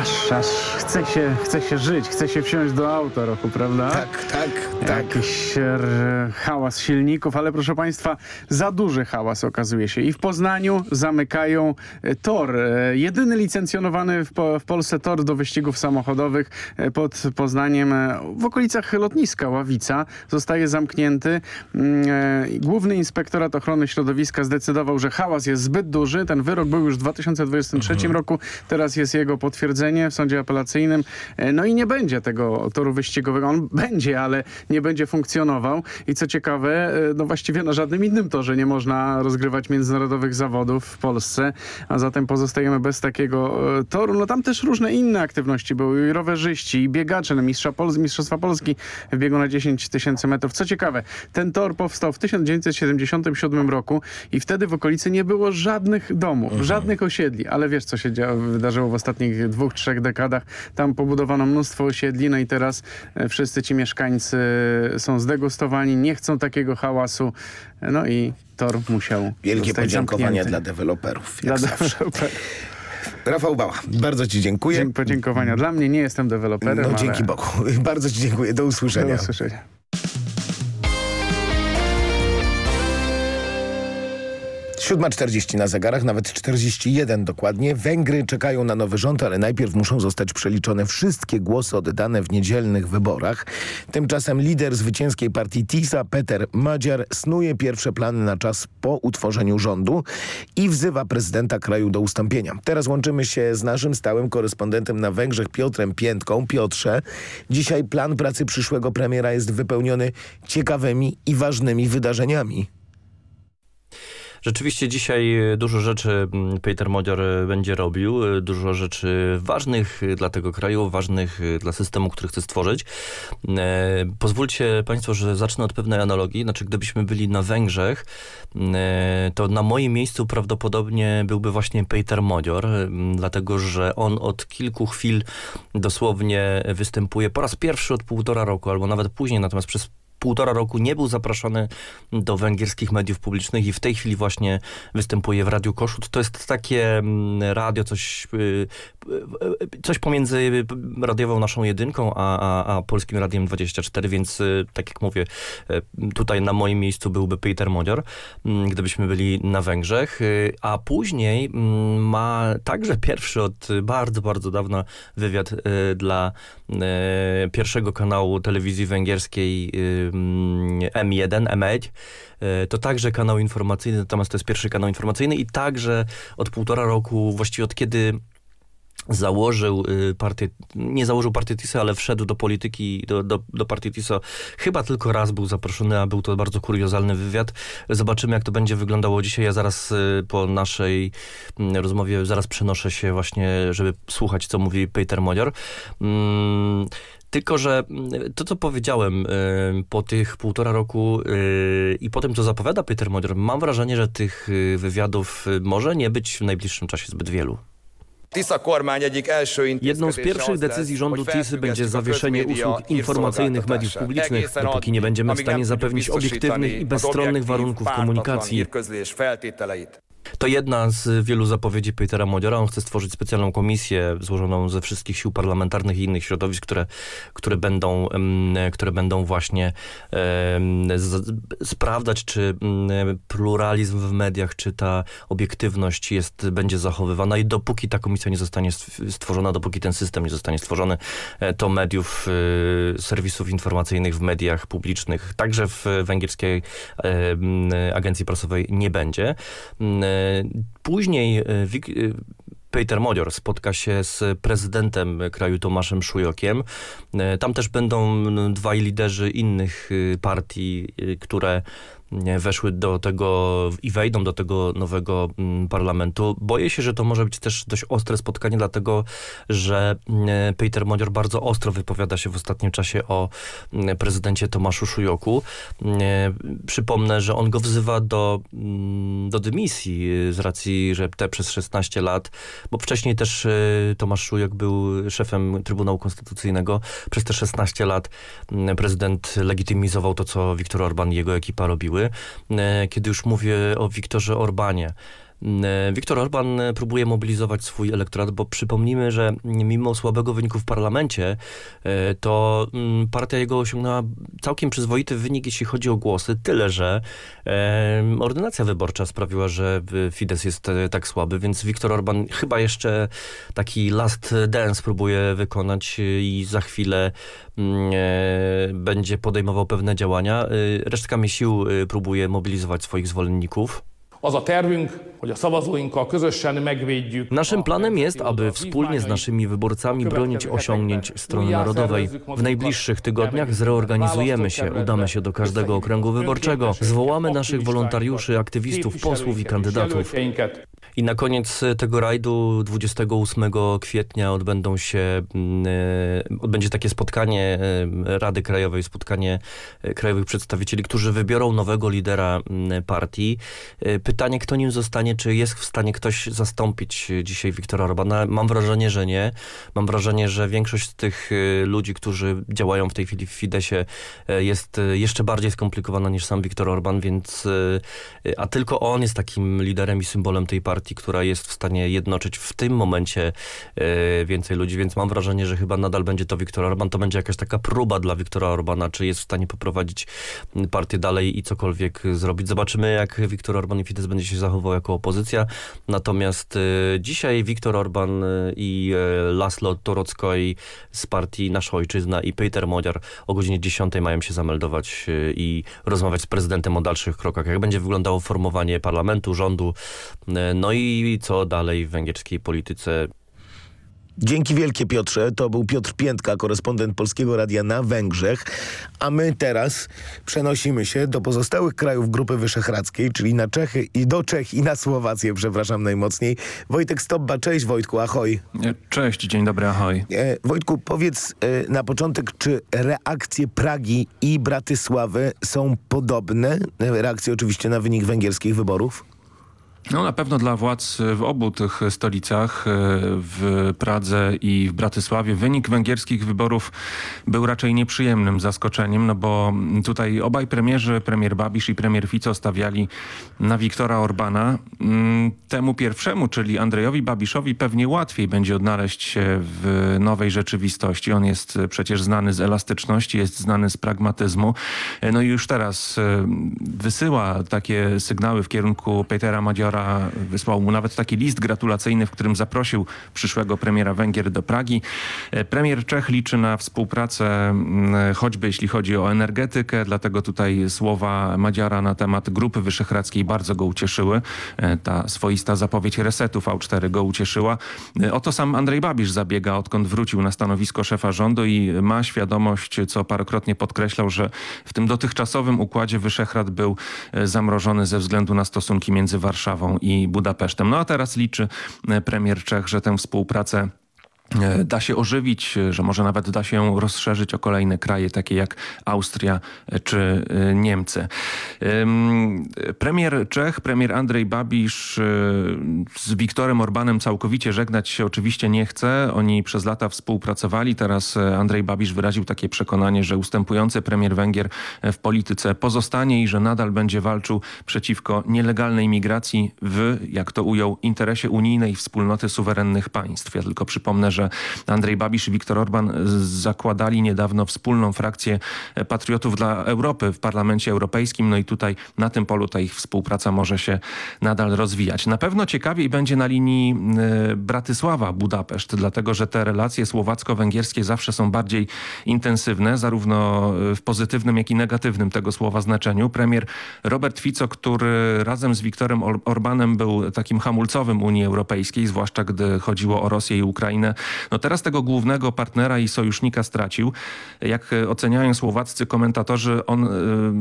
Aż, aż chce się, chce się żyć, chce się wsiąść do auta roku, prawda? Tak, tak, tak. Jakiś e, hałas silników, ale proszę Państwa, za duży hałas okazuje się. I w Poznaniu zamykają e, tor. E, jedyny licencjonowany w, po, w Polsce tor do wyścigów samochodowych pod Poznaniem w okolicach lotniska Ławica zostaje zamknięty. Mm, Główny Inspektorat Ochrony Środowiska zdecydował, że hałas jest zbyt duży. Ten wyrok był już w 2023 mhm. roku, teraz jest jego potwierdzenie w sądzie apelacyjnym. E, no i nie będzie tego toru wyścigowego. On będzie, ale nie będzie funkcjonował. I co ciekawe, e, no właściwie na żadnym innym torze nie można rozgrywać międzynarodowych zawodów w Polsce, a zatem pozostajemy bez takiego e, toru. No tam też różne inne aktywności były. I rowerzyści, i biegacze na Mistrza Pol Mistrzostwa Polski w biegu na 10 tysięcy metrów. Co ciekawe, ten tor powstał w 1977 roku i wtedy w okolicy nie było żadnych domów, mhm. żadnych osiedli. Ale wiesz, co się wydarzyło w ostatnich dwóch dwóch, trzech dekadach. Tam pobudowano mnóstwo osiedli, no i teraz e, wszyscy ci mieszkańcy są zdegustowani, nie chcą takiego hałasu, no i tor musiał Wielkie podziękowania zamknięty. dla deweloperów, dla zawsze. Rafał Bała, bardzo Ci dziękuję. Podziękowania dla mnie, nie jestem deweloperem. No dzięki ale... Bogu. Bardzo Ci dziękuję. Do usłyszenia. Do usłyszenia. 7.40 na zegarach, nawet 41 dokładnie. Węgry czekają na nowy rząd, ale najpierw muszą zostać przeliczone wszystkie głosy oddane w niedzielnych wyborach. Tymczasem lider zwycięskiej partii TISA, Peter Madziar, snuje pierwsze plany na czas po utworzeniu rządu i wzywa prezydenta kraju do ustąpienia. Teraz łączymy się z naszym stałym korespondentem na Węgrzech, Piotrem Piętką. Piotrze, dzisiaj plan pracy przyszłego premiera jest wypełniony ciekawymi i ważnymi wydarzeniami. Rzeczywiście dzisiaj e, dużo rzeczy mm, Peter Modior e, będzie robił, e, dużo rzeczy ważnych dla tego kraju, ważnych dla systemu, który chce stworzyć. Pozwólcie Państwo, że zacznę od pewnej analogii. Znaczy, gdybyśmy byli na Węgrzech, to na moim miejscu prawdopodobnie byłby właśnie Peter Modior, dlatego że on od kilku chwil dosłownie występuje po raz pierwszy od półtora roku, albo nawet później, natomiast przez półtora roku nie był zapraszany do węgierskich mediów publicznych i w tej chwili właśnie występuje w Radiu Koszut. To jest takie mm, radio, coś, y, coś pomiędzy radiową naszą jedynką, a, a, a Polskim Radiem 24, więc tak jak mówię, tutaj na moim miejscu byłby Peter Modior, mm, gdybyśmy byli na Węgrzech, a później mm, ma także pierwszy od bardzo, bardzo dawna wywiad dla pierwszego kanału telewizji węgierskiej M1, M1, e, to także kanał informacyjny, natomiast to jest pierwszy kanał informacyjny i także od półtora roku, właściwie od kiedy założył y, partię, nie założył partię TISA, ale wszedł do polityki, do, do, do partii TISA. Chyba tylko raz był zaproszony, a był to bardzo kuriozalny wywiad. Zobaczymy, jak to będzie wyglądało dzisiaj. Ja zaraz y, po naszej mm, rozmowie, zaraz przenoszę się właśnie, żeby słuchać, co mówi Peter Modior. Mm, tylko, że mm, to, co powiedziałem y, po tych półtora roku i po tym, co zapowiada Peter Modior, mam wrażenie, że tych wywiadów może nie być w najbliższym czasie zbyt wielu. Jedną z pierwszych decyzji rządu TISY będzie zawieszenie usług informacyjnych mediów publicznych, dopóki nie będziemy w stanie zapewnić obiektywnych i bezstronnych warunków komunikacji. To jedna z wielu zapowiedzi Petera Modiora. On chce stworzyć specjalną komisję złożoną ze wszystkich sił parlamentarnych i innych środowisk, które, które, będą, które będą właśnie z, sprawdzać, czy pluralizm w mediach, czy ta obiektywność jest, będzie zachowywana i dopóki ta komisja nie zostanie stworzona, dopóki ten system nie zostanie stworzony, e, to mediów, e, serwisów informacyjnych w mediach publicznych, także w węgierskiej agencji prasowej nie będzie. Później e, e, Peter Modior spotka się z prezydentem kraju Tomaszem Szujokiem. E, tam też będą dwaj liderzy innych partii, które weszły do tego i wejdą do tego nowego mm, parlamentu. Boję się, że to może być też dość ostre spotkanie, dlatego że mm, Peter Modior bardzo ostro wypowiada się w ostatnim czasie o mm, prezydencie Tomaszu Szujoku. Przypomnę, że on go wzywa do, do dymisji z racji, że te przez 16 lat, bo wcześniej też Tomasz Szujok był szefem Trybunału Konstytucyjnego. Przez te 16 lat prezydent legitymizował to, co Viktor Orban i jego ekipa robiły. Kiedy już mówię o Viktorze Orbanie, E, Viktor Orban e, próbuje mobilizować swój elektorat, bo przypomnijmy, że mimo słabego wyniku w parlamencie, e, to mm, partia jego osiągnęła całkiem przyzwoity wynik, jeśli chodzi o głosy. Tyle, że ordynacja wyborcza sprawiła, że Fidesz jest tak słaby, więc Viktor Orban chyba jeszcze taki last dance próbuje wykonać i za chwilę mm, będzie podejmował pewne działania. Resztkami sił próbuje mobilizować swoich zwolenników. Az a tervünk, hogy a szavazóinkkal közösen megvédjük. Naszym planem jest, aby wspólnie z naszymi wyborcami bronić osiągnięć strony narodowej. W najbliższych tygodniach zreorganizujemy się, udamy się do każdego okręgu wyborczego, zwołamy naszych wolontariuszy, aktywistów, posłów i kandydatów. I na koniec tego rajdu 28 kwietnia odbędą się, mm, e, odbędzie takie spotkanie e, Rady Krajowej, spotkanie e, krajowych przedstawicieli, którzy wybiorą nowego lidera mm, partii. Pytanie, kto nim zostanie, czy jest w stanie ktoś zastąpić dzisiaj Wiktora Orbana? Mam wrażenie, że nie. Mam wrażenie, że większość z tych ludzi, którzy działają w tej chwili w Fidesie jest jeszcze bardziej skomplikowana niż sam Wiktor Orban, więc a tylko on jest takim liderem i symbolem tej partii która jest w stanie jednoczyć w tym momencie e, więcej ludzi, więc mam wrażenie, że chyba nadal będzie to Viktor Orban. To będzie jakaś taka próba dla Viktora Orbana, czy jest w stanie poprowadzić partię dalej i cokolwiek zrobić. Zobaczymy, jak Viktor Orban i Fidesz będzie się zachowywał jako opozycja. Natomiast e, dzisiaj Viktor Orban e, i Laszlo Torockoi z partii Nasza Ojczyzna i Peter Modiar o godzinie 10 mają się zameldować i rozmawiać z prezydentem o dalszych krokach. Jak będzie wyglądało formowanie parlamentu, rządu, no i co dalej w węgierskiej polityce Dzięki wielkie Piotrze. To był Piotr Piętka, korespondent Polskiego Radia na Węgrzech. A my teraz przenosimy się do pozostałych krajów Grupy Wyszehradzkiej, czyli na Czechy i do Czech i na Słowację, przepraszam najmocniej. Wojtek Stobba, cześć Wojtku, ahoj. Cześć, dzień dobry, ahoj. E, Wojtku, powiedz e, na początek, czy reakcje Pragi i Bratysławy są podobne? Reakcje oczywiście na wynik węgierskich wyborów? No na pewno dla władz w obu tych stolicach, e, w Pradze i w Bratysławie, wynik węgierskich wyborów był raczej nieprzyjemnym zaskoczeniem, no bo tutaj obaj premierzy, premier Babisz i premier Fico stawiali na Wiktora Orbana. Mm, temu pierwszemu, czyli Andrejowi Babiszowi pewnie łatwiej będzie odnaleźć się w nowej rzeczywistości. On jest przecież znany z elastyczności, jest znany z pragmatyzmu. E, no i już teraz e, wysyła takie sygnały w kierunku Petera Wysłał mu nawet taki list gratulacyjny, w którym zaprosił przyszłego premiera Węgier do Pragi. E, premier Czech liczy na współpracę mm, choćby jeśli chodzi o energetykę, dlatego tutaj słowa Madziara na temat Grupy Wyszehradzkiej bardzo go ucieszyły. E, ta swoista zapowiedź resetu V4 go ucieszyła. E, oto sam Andrzej Babisz zabiega, odkąd wrócił na stanowisko szefa rządu i ma świadomość, co parokrotnie podkreślał, że w tym dotychczasowym układzie Wyszehrad był zamrożony ze względu na stosunki między Warszawą Warszawą i Budapesztem. No a teraz liczy e, premier Czech, że tę współpracę da się ożywić, e, że może nawet da się rozszerzyć o kolejne kraje, takie jak Austria e, czy Niemcy. Premier Czech, premier Andrzej Babisz z Wiktorem Orbanem całkowicie żegnać się oczywiście nie chce. Oni przez lata współpracowali. Teraz Andrzej Babisz wyraził takie przekonanie, że ustępujący premier Węgier w polityce pozostanie i że nadal będzie walczył przeciwko nielegalnej migracji w, jak to ujął, interesie unijnej wspólnoty suwerennych państw. Ja tylko przypomnę, że że Andrzej Babisz i Viktor Orban zakładali niedawno wspólną frakcję Patriotów dla Europy w Parlamencie Europejskim. No i tutaj na tym polu ta ich współpraca może się nadal rozwijać. Na pewno ciekawiej będzie na linii e, Bratysława-Budapeszt, dlatego że te relacje słowacko-węgierskie zawsze są bardziej intensywne, zarówno w pozytywnym, jak i negatywnym tego słowa znaczeniu. Premier Robert Fico, który razem z Viktorem Orbanem był takim hamulcowym Unii Europejskiej, zwłaszcza gdy chodziło o Rosję i Ukrainę, No teraz tego głównego partnera i sojusznika stracił. Jak oceniają słowaccy komentatorzy, on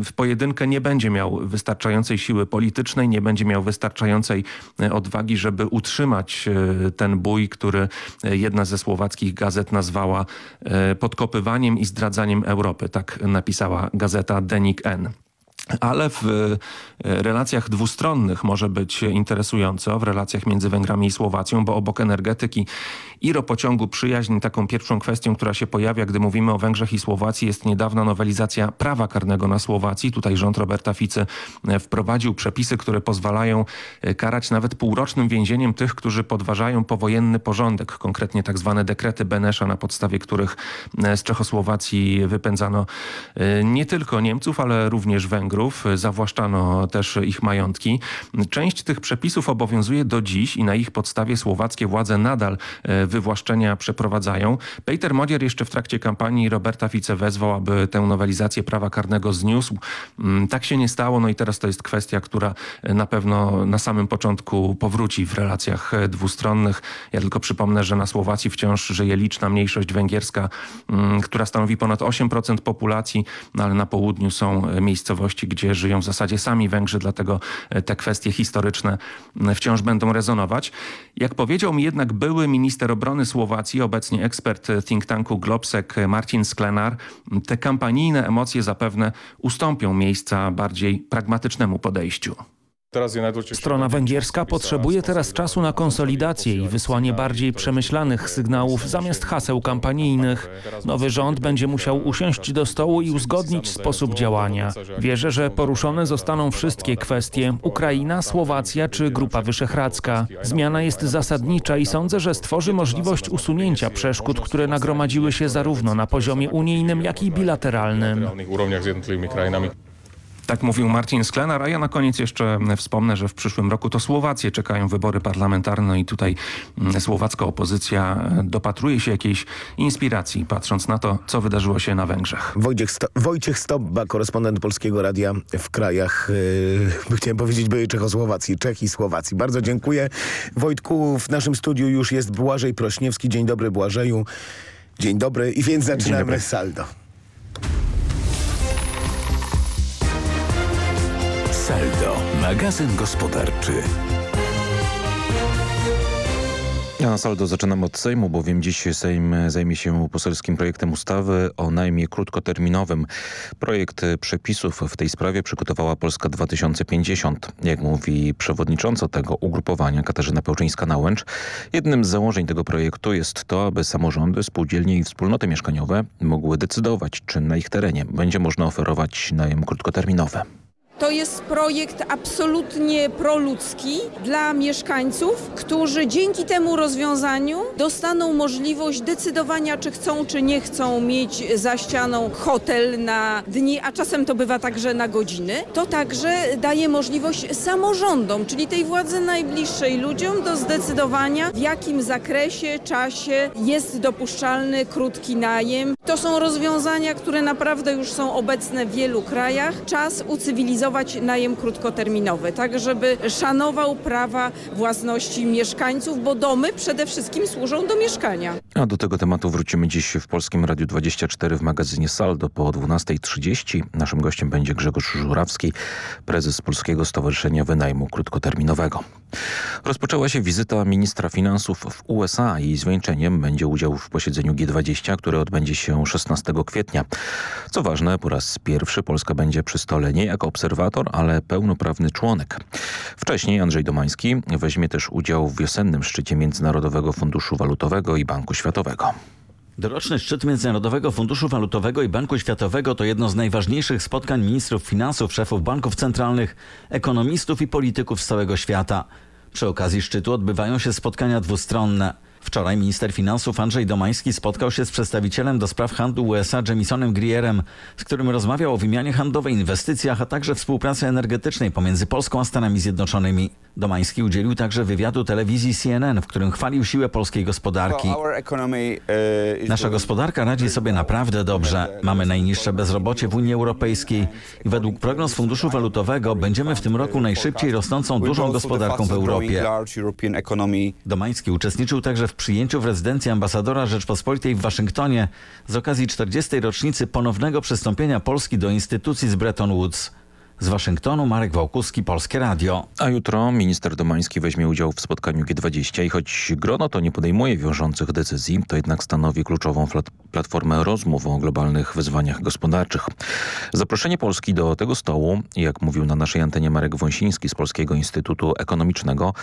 w pojedynkę nie będzie miał wystarczającej siły politycznej, nie będzie miał wystarczającej odwagi, żeby utrzymać ten bój, który jedna ze słowackich gazet nazwała podkopywaniem i zdradzaniem Europy. Tak napisała gazeta Denik N ale w e, relacjach dwustronnych może być interesująco, w relacjach między Węgrami i Słowacją, bo obok energetyki i ropociągu przyjaźń, taką pierwszą kwestią, która się pojawia, gdy mówimy o Węgrzech i Słowacji, jest niedawna nowelizacja prawa karnego na Słowacji. Tutaj rząd Roberta Ficy e, wprowadził przepisy, które pozwalają e, karać nawet półrocznym więzieniem tych, którzy podważają powojenny porządek, konkretnie tak zwane dekrety Benesza, na podstawie których z Czechosłowacji wypędzano nie tylko Niemców, ale również Węgrów. Węgrów, zawłaszczano też ich majątki. Część tych przepisów obowiązuje do dziś i na ich podstawie słowackie władze nadal e, wywłaszczenia przeprowadzają. Peter Modier jeszcze w trakcie kampanii Roberta Fice wezwał, aby tę nowelizację prawa karnego zniósł. Mm, tak się nie stało, no i teraz to jest kwestia, która na pewno na samym początku powróci w relacjach e, dwustronnych. Ja tylko przypomnę, że na Słowacji wciąż żyje liczna mniejszość węgierska, mm, która stanowi ponad 8% populacji, no ale na południu są e, miejscowości, gdzie żyją w zasadzie sami Węgrzy, dlatego e, te kwestie historyczne wciąż będą rezonować. Jak powiedział mi jednak były minister obrony Słowacji, obecnie ekspert think tanku Globsek Marcin Sklenar, te kampanijne emocje zapewne ustąpią miejsca bardziej pragmatycznemu podejściu. Strona węgierska potrzebuje teraz czasu na konsolidację i wysłanie bardziej przemyślanych sygnałów zamiast haseł kampanijnych. Nowy rząd będzie musiał usiąść do stołu i uzgodnić sposób działania. Wierzę, że poruszone zostaną wszystkie kwestie Ukraina, Słowacja czy Grupa Wyszehradzka. Zmiana jest zasadnicza i sądzę, że stworzy możliwość usunięcia przeszkód, które nagromadziły się zarówno na poziomie unijnym, jak i bilateralnym. Tak mówił Marcin Sklenar, a ja na koniec jeszcze wspomnę, że w przyszłym roku to Słowację czekają wybory parlamentarne i tutaj mm, słowacka opozycja dopatruje się jakiejś inspiracji, patrząc na to, co wydarzyło się na Węgrzech. Wojciech, Sto Wojciech Stobba, korespondent Polskiego Radia w krajach, yy, chciałem powiedzieć byłej Czechosłowacji, Czech i Słowacji. Bardzo dziękuję. Wojtku, w naszym studiu już jest Błażej Prośniewski. Dzień dobry Błażeju. Dzień dobry i więc zaczynamy saldo. Saldo, magazyn gospodarczy. Ja na saldo zaczynam od Sejmu, bowiem dziś Sejm zajmie się poselskim projektem ustawy o najmie krótkoterminowym. Projekt przepisów w tej sprawie przygotowała Polska 2050. Jak mówi przewodnicząca tego ugrupowania Katarzyna Pełczyńska-Nałęcz, jednym z założeń tego projektu jest to, aby samorządy, spółdzielnie i wspólnoty mieszkaniowe mogły decydować, czy na ich terenie będzie można oferować najem krótkoterminowy. To jest projekt absolutnie proludzki dla mieszkańców, którzy dzięki temu rozwiązaniu dostaną możliwość decydowania, czy chcą, czy nie chcą mieć za ścianą hotel na dni, a czasem to bywa także na godziny. To także daje możliwość samorządom, czyli tej władzy najbliższej ludziom do zdecydowania, w jakim zakresie, czasie jest dopuszczalny krótki najem. To są rozwiązania, które naprawdę już są obecne w wielu krajach. Czas ucywilizować najem krótkoterminowy, tak żeby szanował prawa własności mieszkańców, bo domy przede wszystkim służą do mieszkania. A do tego tematu wrócimy dziś w Polskim Radiu 24 w magazynie Saldo po 12.30. Naszym gościem będzie Grzegorz Żurawski, prezes Polskiego Stowarzyszenia Wynajmu Krótkoterminowego. Rozpoczęła się wizyta ministra finansów w USA. Jej zwieńczeniem będzie udział w posiedzeniu G20, które odbędzie się 16 kwietnia. Co ważne, po raz pierwszy Polska będzie przy stole nie jako obserwator, ale pełnoprawny członek. Wcześniej Andrzej Domański weźmie też udział w wiosennym szczycie Międzynarodowego Funduszu Walutowego i Banku Światowego. Doroczny szczyt Międzynarodowego Funduszu Walutowego i Banku Światowego to jedno z najważniejszych spotkań ministrów finansów, szefów banków centralnych, ekonomistów i polityków z całego świata. Przy okazji szczytu odbywają się spotkania dwustronne. Wczoraj minister finansów Andrzej Domański spotkał się z przedstawicielem do spraw handlu USA Jemisonem Grierem, z którym rozmawiał o wymianie handlowej, inwestycjach, a także współpracy energetycznej pomiędzy Polską a Stanami Zjednoczonymi. Domański udzielił także wywiadu telewizji CNN, w którym chwalił siłę polskiej gospodarki. Nasza gospodarka radzi sobie naprawdę dobrze. Mamy najniższe bezrobocie w Unii Europejskiej i według prognoz Funduszu Walutowego będziemy w tym roku najszybciej rosnącą dużą gospodarką w Europie. Domański uczestniczył także w przyjęciu w rezydencji ambasadora Rzeczpospolitej w Waszyngtonie z okazji 40. rocznicy ponownego przystąpienia Polski do instytucji z Bretton Woods. Z Waszyngtonu Marek Wałkuski, Polskie Radio. A jutro minister Domański weźmie udział w spotkaniu G20 i choć grono to nie podejmuje wiążących decyzji, to jednak stanowi kluczową platformę rozmów o globalnych wyzwaniach gospodarczych. Zaproszenie Polski do tego stołu, jak mówił na naszej antenie Marek Wąsiński z Polskiego Instytutu Ekonomicznego,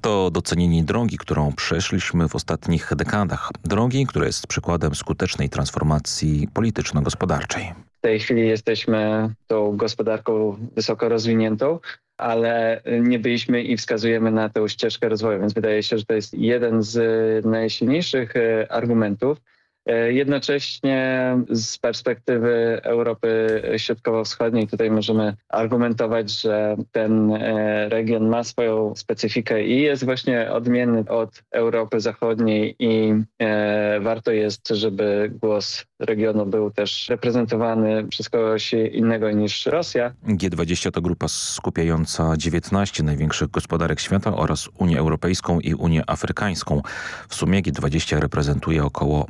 to docenienie drogi, którą przeszliśmy w ostatnich dekadach. Drogi, która jest przykładem skutecznej transformacji polityczno-gospodarczej. W tej chwili jesteśmy tą gospodarką wysoko rozwiniętą, ale nie byliśmy i wskazujemy na tę ścieżkę rozwoju, więc wydaje się, że to jest jeden z najsilniejszych e, argumentów. E, jednocześnie z perspektywy Europy Środkowo-Wschodniej tutaj możemy argumentować, że ten e, region ma swoją specyfikę i jest właśnie odmienny od Europy Zachodniej i e, warto jest, żeby głos regionu był też reprezentowany przez kogoś innego niż Rosja. G20 to grupa skupiająca 19 największych gospodarek świata oraz Unię Europejską i Unię Afrykańską. W sumie G20 reprezentuje około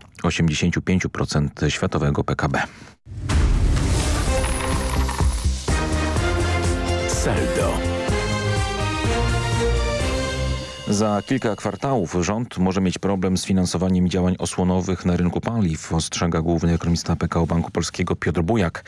85% światowego PKB. Saldo. Za kilka kwartałów rząd może mieć problem z finansowaniem działań osłonowych na rynku paliw, ostrzega główny ekonomista PKO Banku Polskiego Piotr Bujak.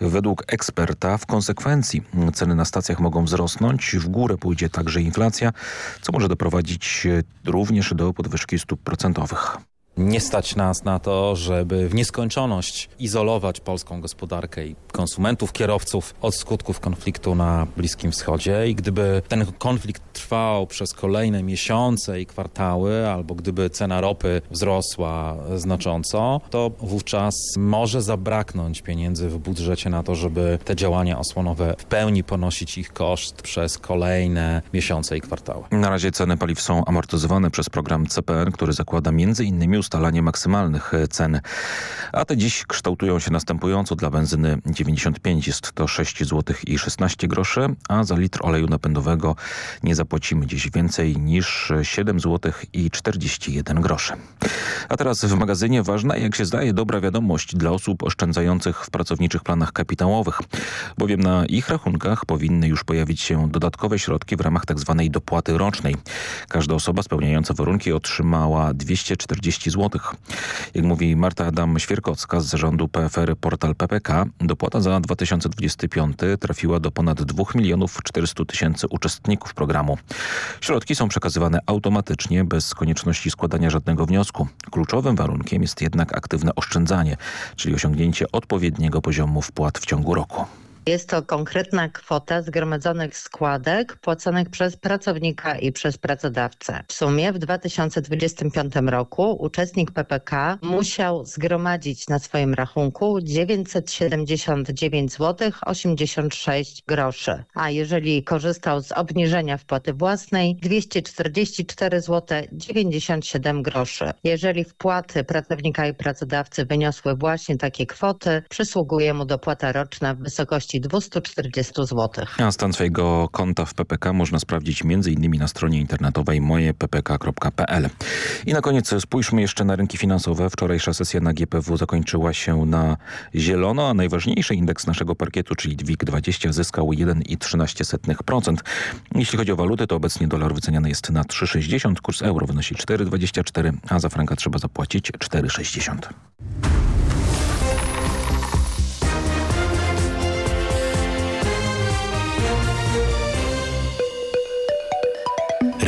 Według eksperta w konsekwencji ceny na stacjach mogą wzrosnąć, w górę pójdzie także inflacja, co może doprowadzić również do podwyżki stóp procentowych. Nie stać nas na to, żeby w nieskończoność izolować polską gospodarkę i konsumentów, kierowców od skutków konfliktu na Bliskim Wschodzie i gdyby ten konflikt trwał przez kolejne miesiące i kwartały, albo gdyby cena ropy wzrosła znacząco, to wówczas może zabraknąć pieniędzy w budżecie na to, żeby te działania osłonowe w pełni ponosić ich koszt przez kolejne miesiące i kwartały. Na razie ceny paliw są amortyzowane przez program CPR, który zakłada m.in. ustalanie maksymalnych cen. A te dziś kształtują się następująco. Dla benzyny 95 jest to 6 zł i 16 groszy, a za litr oleju napędowego nie zapłacimy dziś więcej niż 7 zł i 41 groszy. A teraz w magazynie ważna, jak się zdaje, dobra wiadomość dla osób oszczędzających w pracowniczych planach kapitałowych, bowiem na ich rachunkach powinny już pojawić się dodatkowe środki w ramach tzw. Tak dopłaty rocznej. Każda osoba spełniająca warunki otrzymała 240 Jak mówi Marta Adam-Świerkocka z zarządu PFR Portal PPK, dopłata za 2025 trafiła do ponad 2 milionów 400 tysięcy uczestników programu. Środki są przekazywane automatycznie, bez konieczności składania żadnego wniosku. Kluczowym warunkiem jest jednak aktywne oszczędzanie, czyli osiągnięcie odpowiedniego poziomu wpłat w ciągu roku. Jest to konkretna kwota zgromadzonych składek płaconych przez pracownika i przez pracodawcę. W sumie w 2025 roku uczestnik PPK musiał zgromadzić na swoim rachunku 979 zł 86 groszy, a jeżeli korzystał z obniżenia wpłaty własnej 244 zł 97 groszy. Jeżeli wpłaty pracownika i pracodawcy wyniosły właśnie takie kwoty, przysługuje mu dopłata roczna w wysokości wysokości 240 zł. A stan swojego konta w PPK można sprawdzić m.in. na stronie internetowej mojeppk.pl. I na koniec spójrzmy jeszcze na rynki finansowe. Wczorajsza sesja na GPW zakończyła się na zielono, a najważniejszy indeks naszego parkietu, czyli WIG20 zyskał 1,13%. Jeśli chodzi o waluty, to obecnie dolar wyceniany jest na 3,60, kurs euro wynosi 4,24, a za franka trzeba zapłacić 4,60.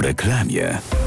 Reklamie.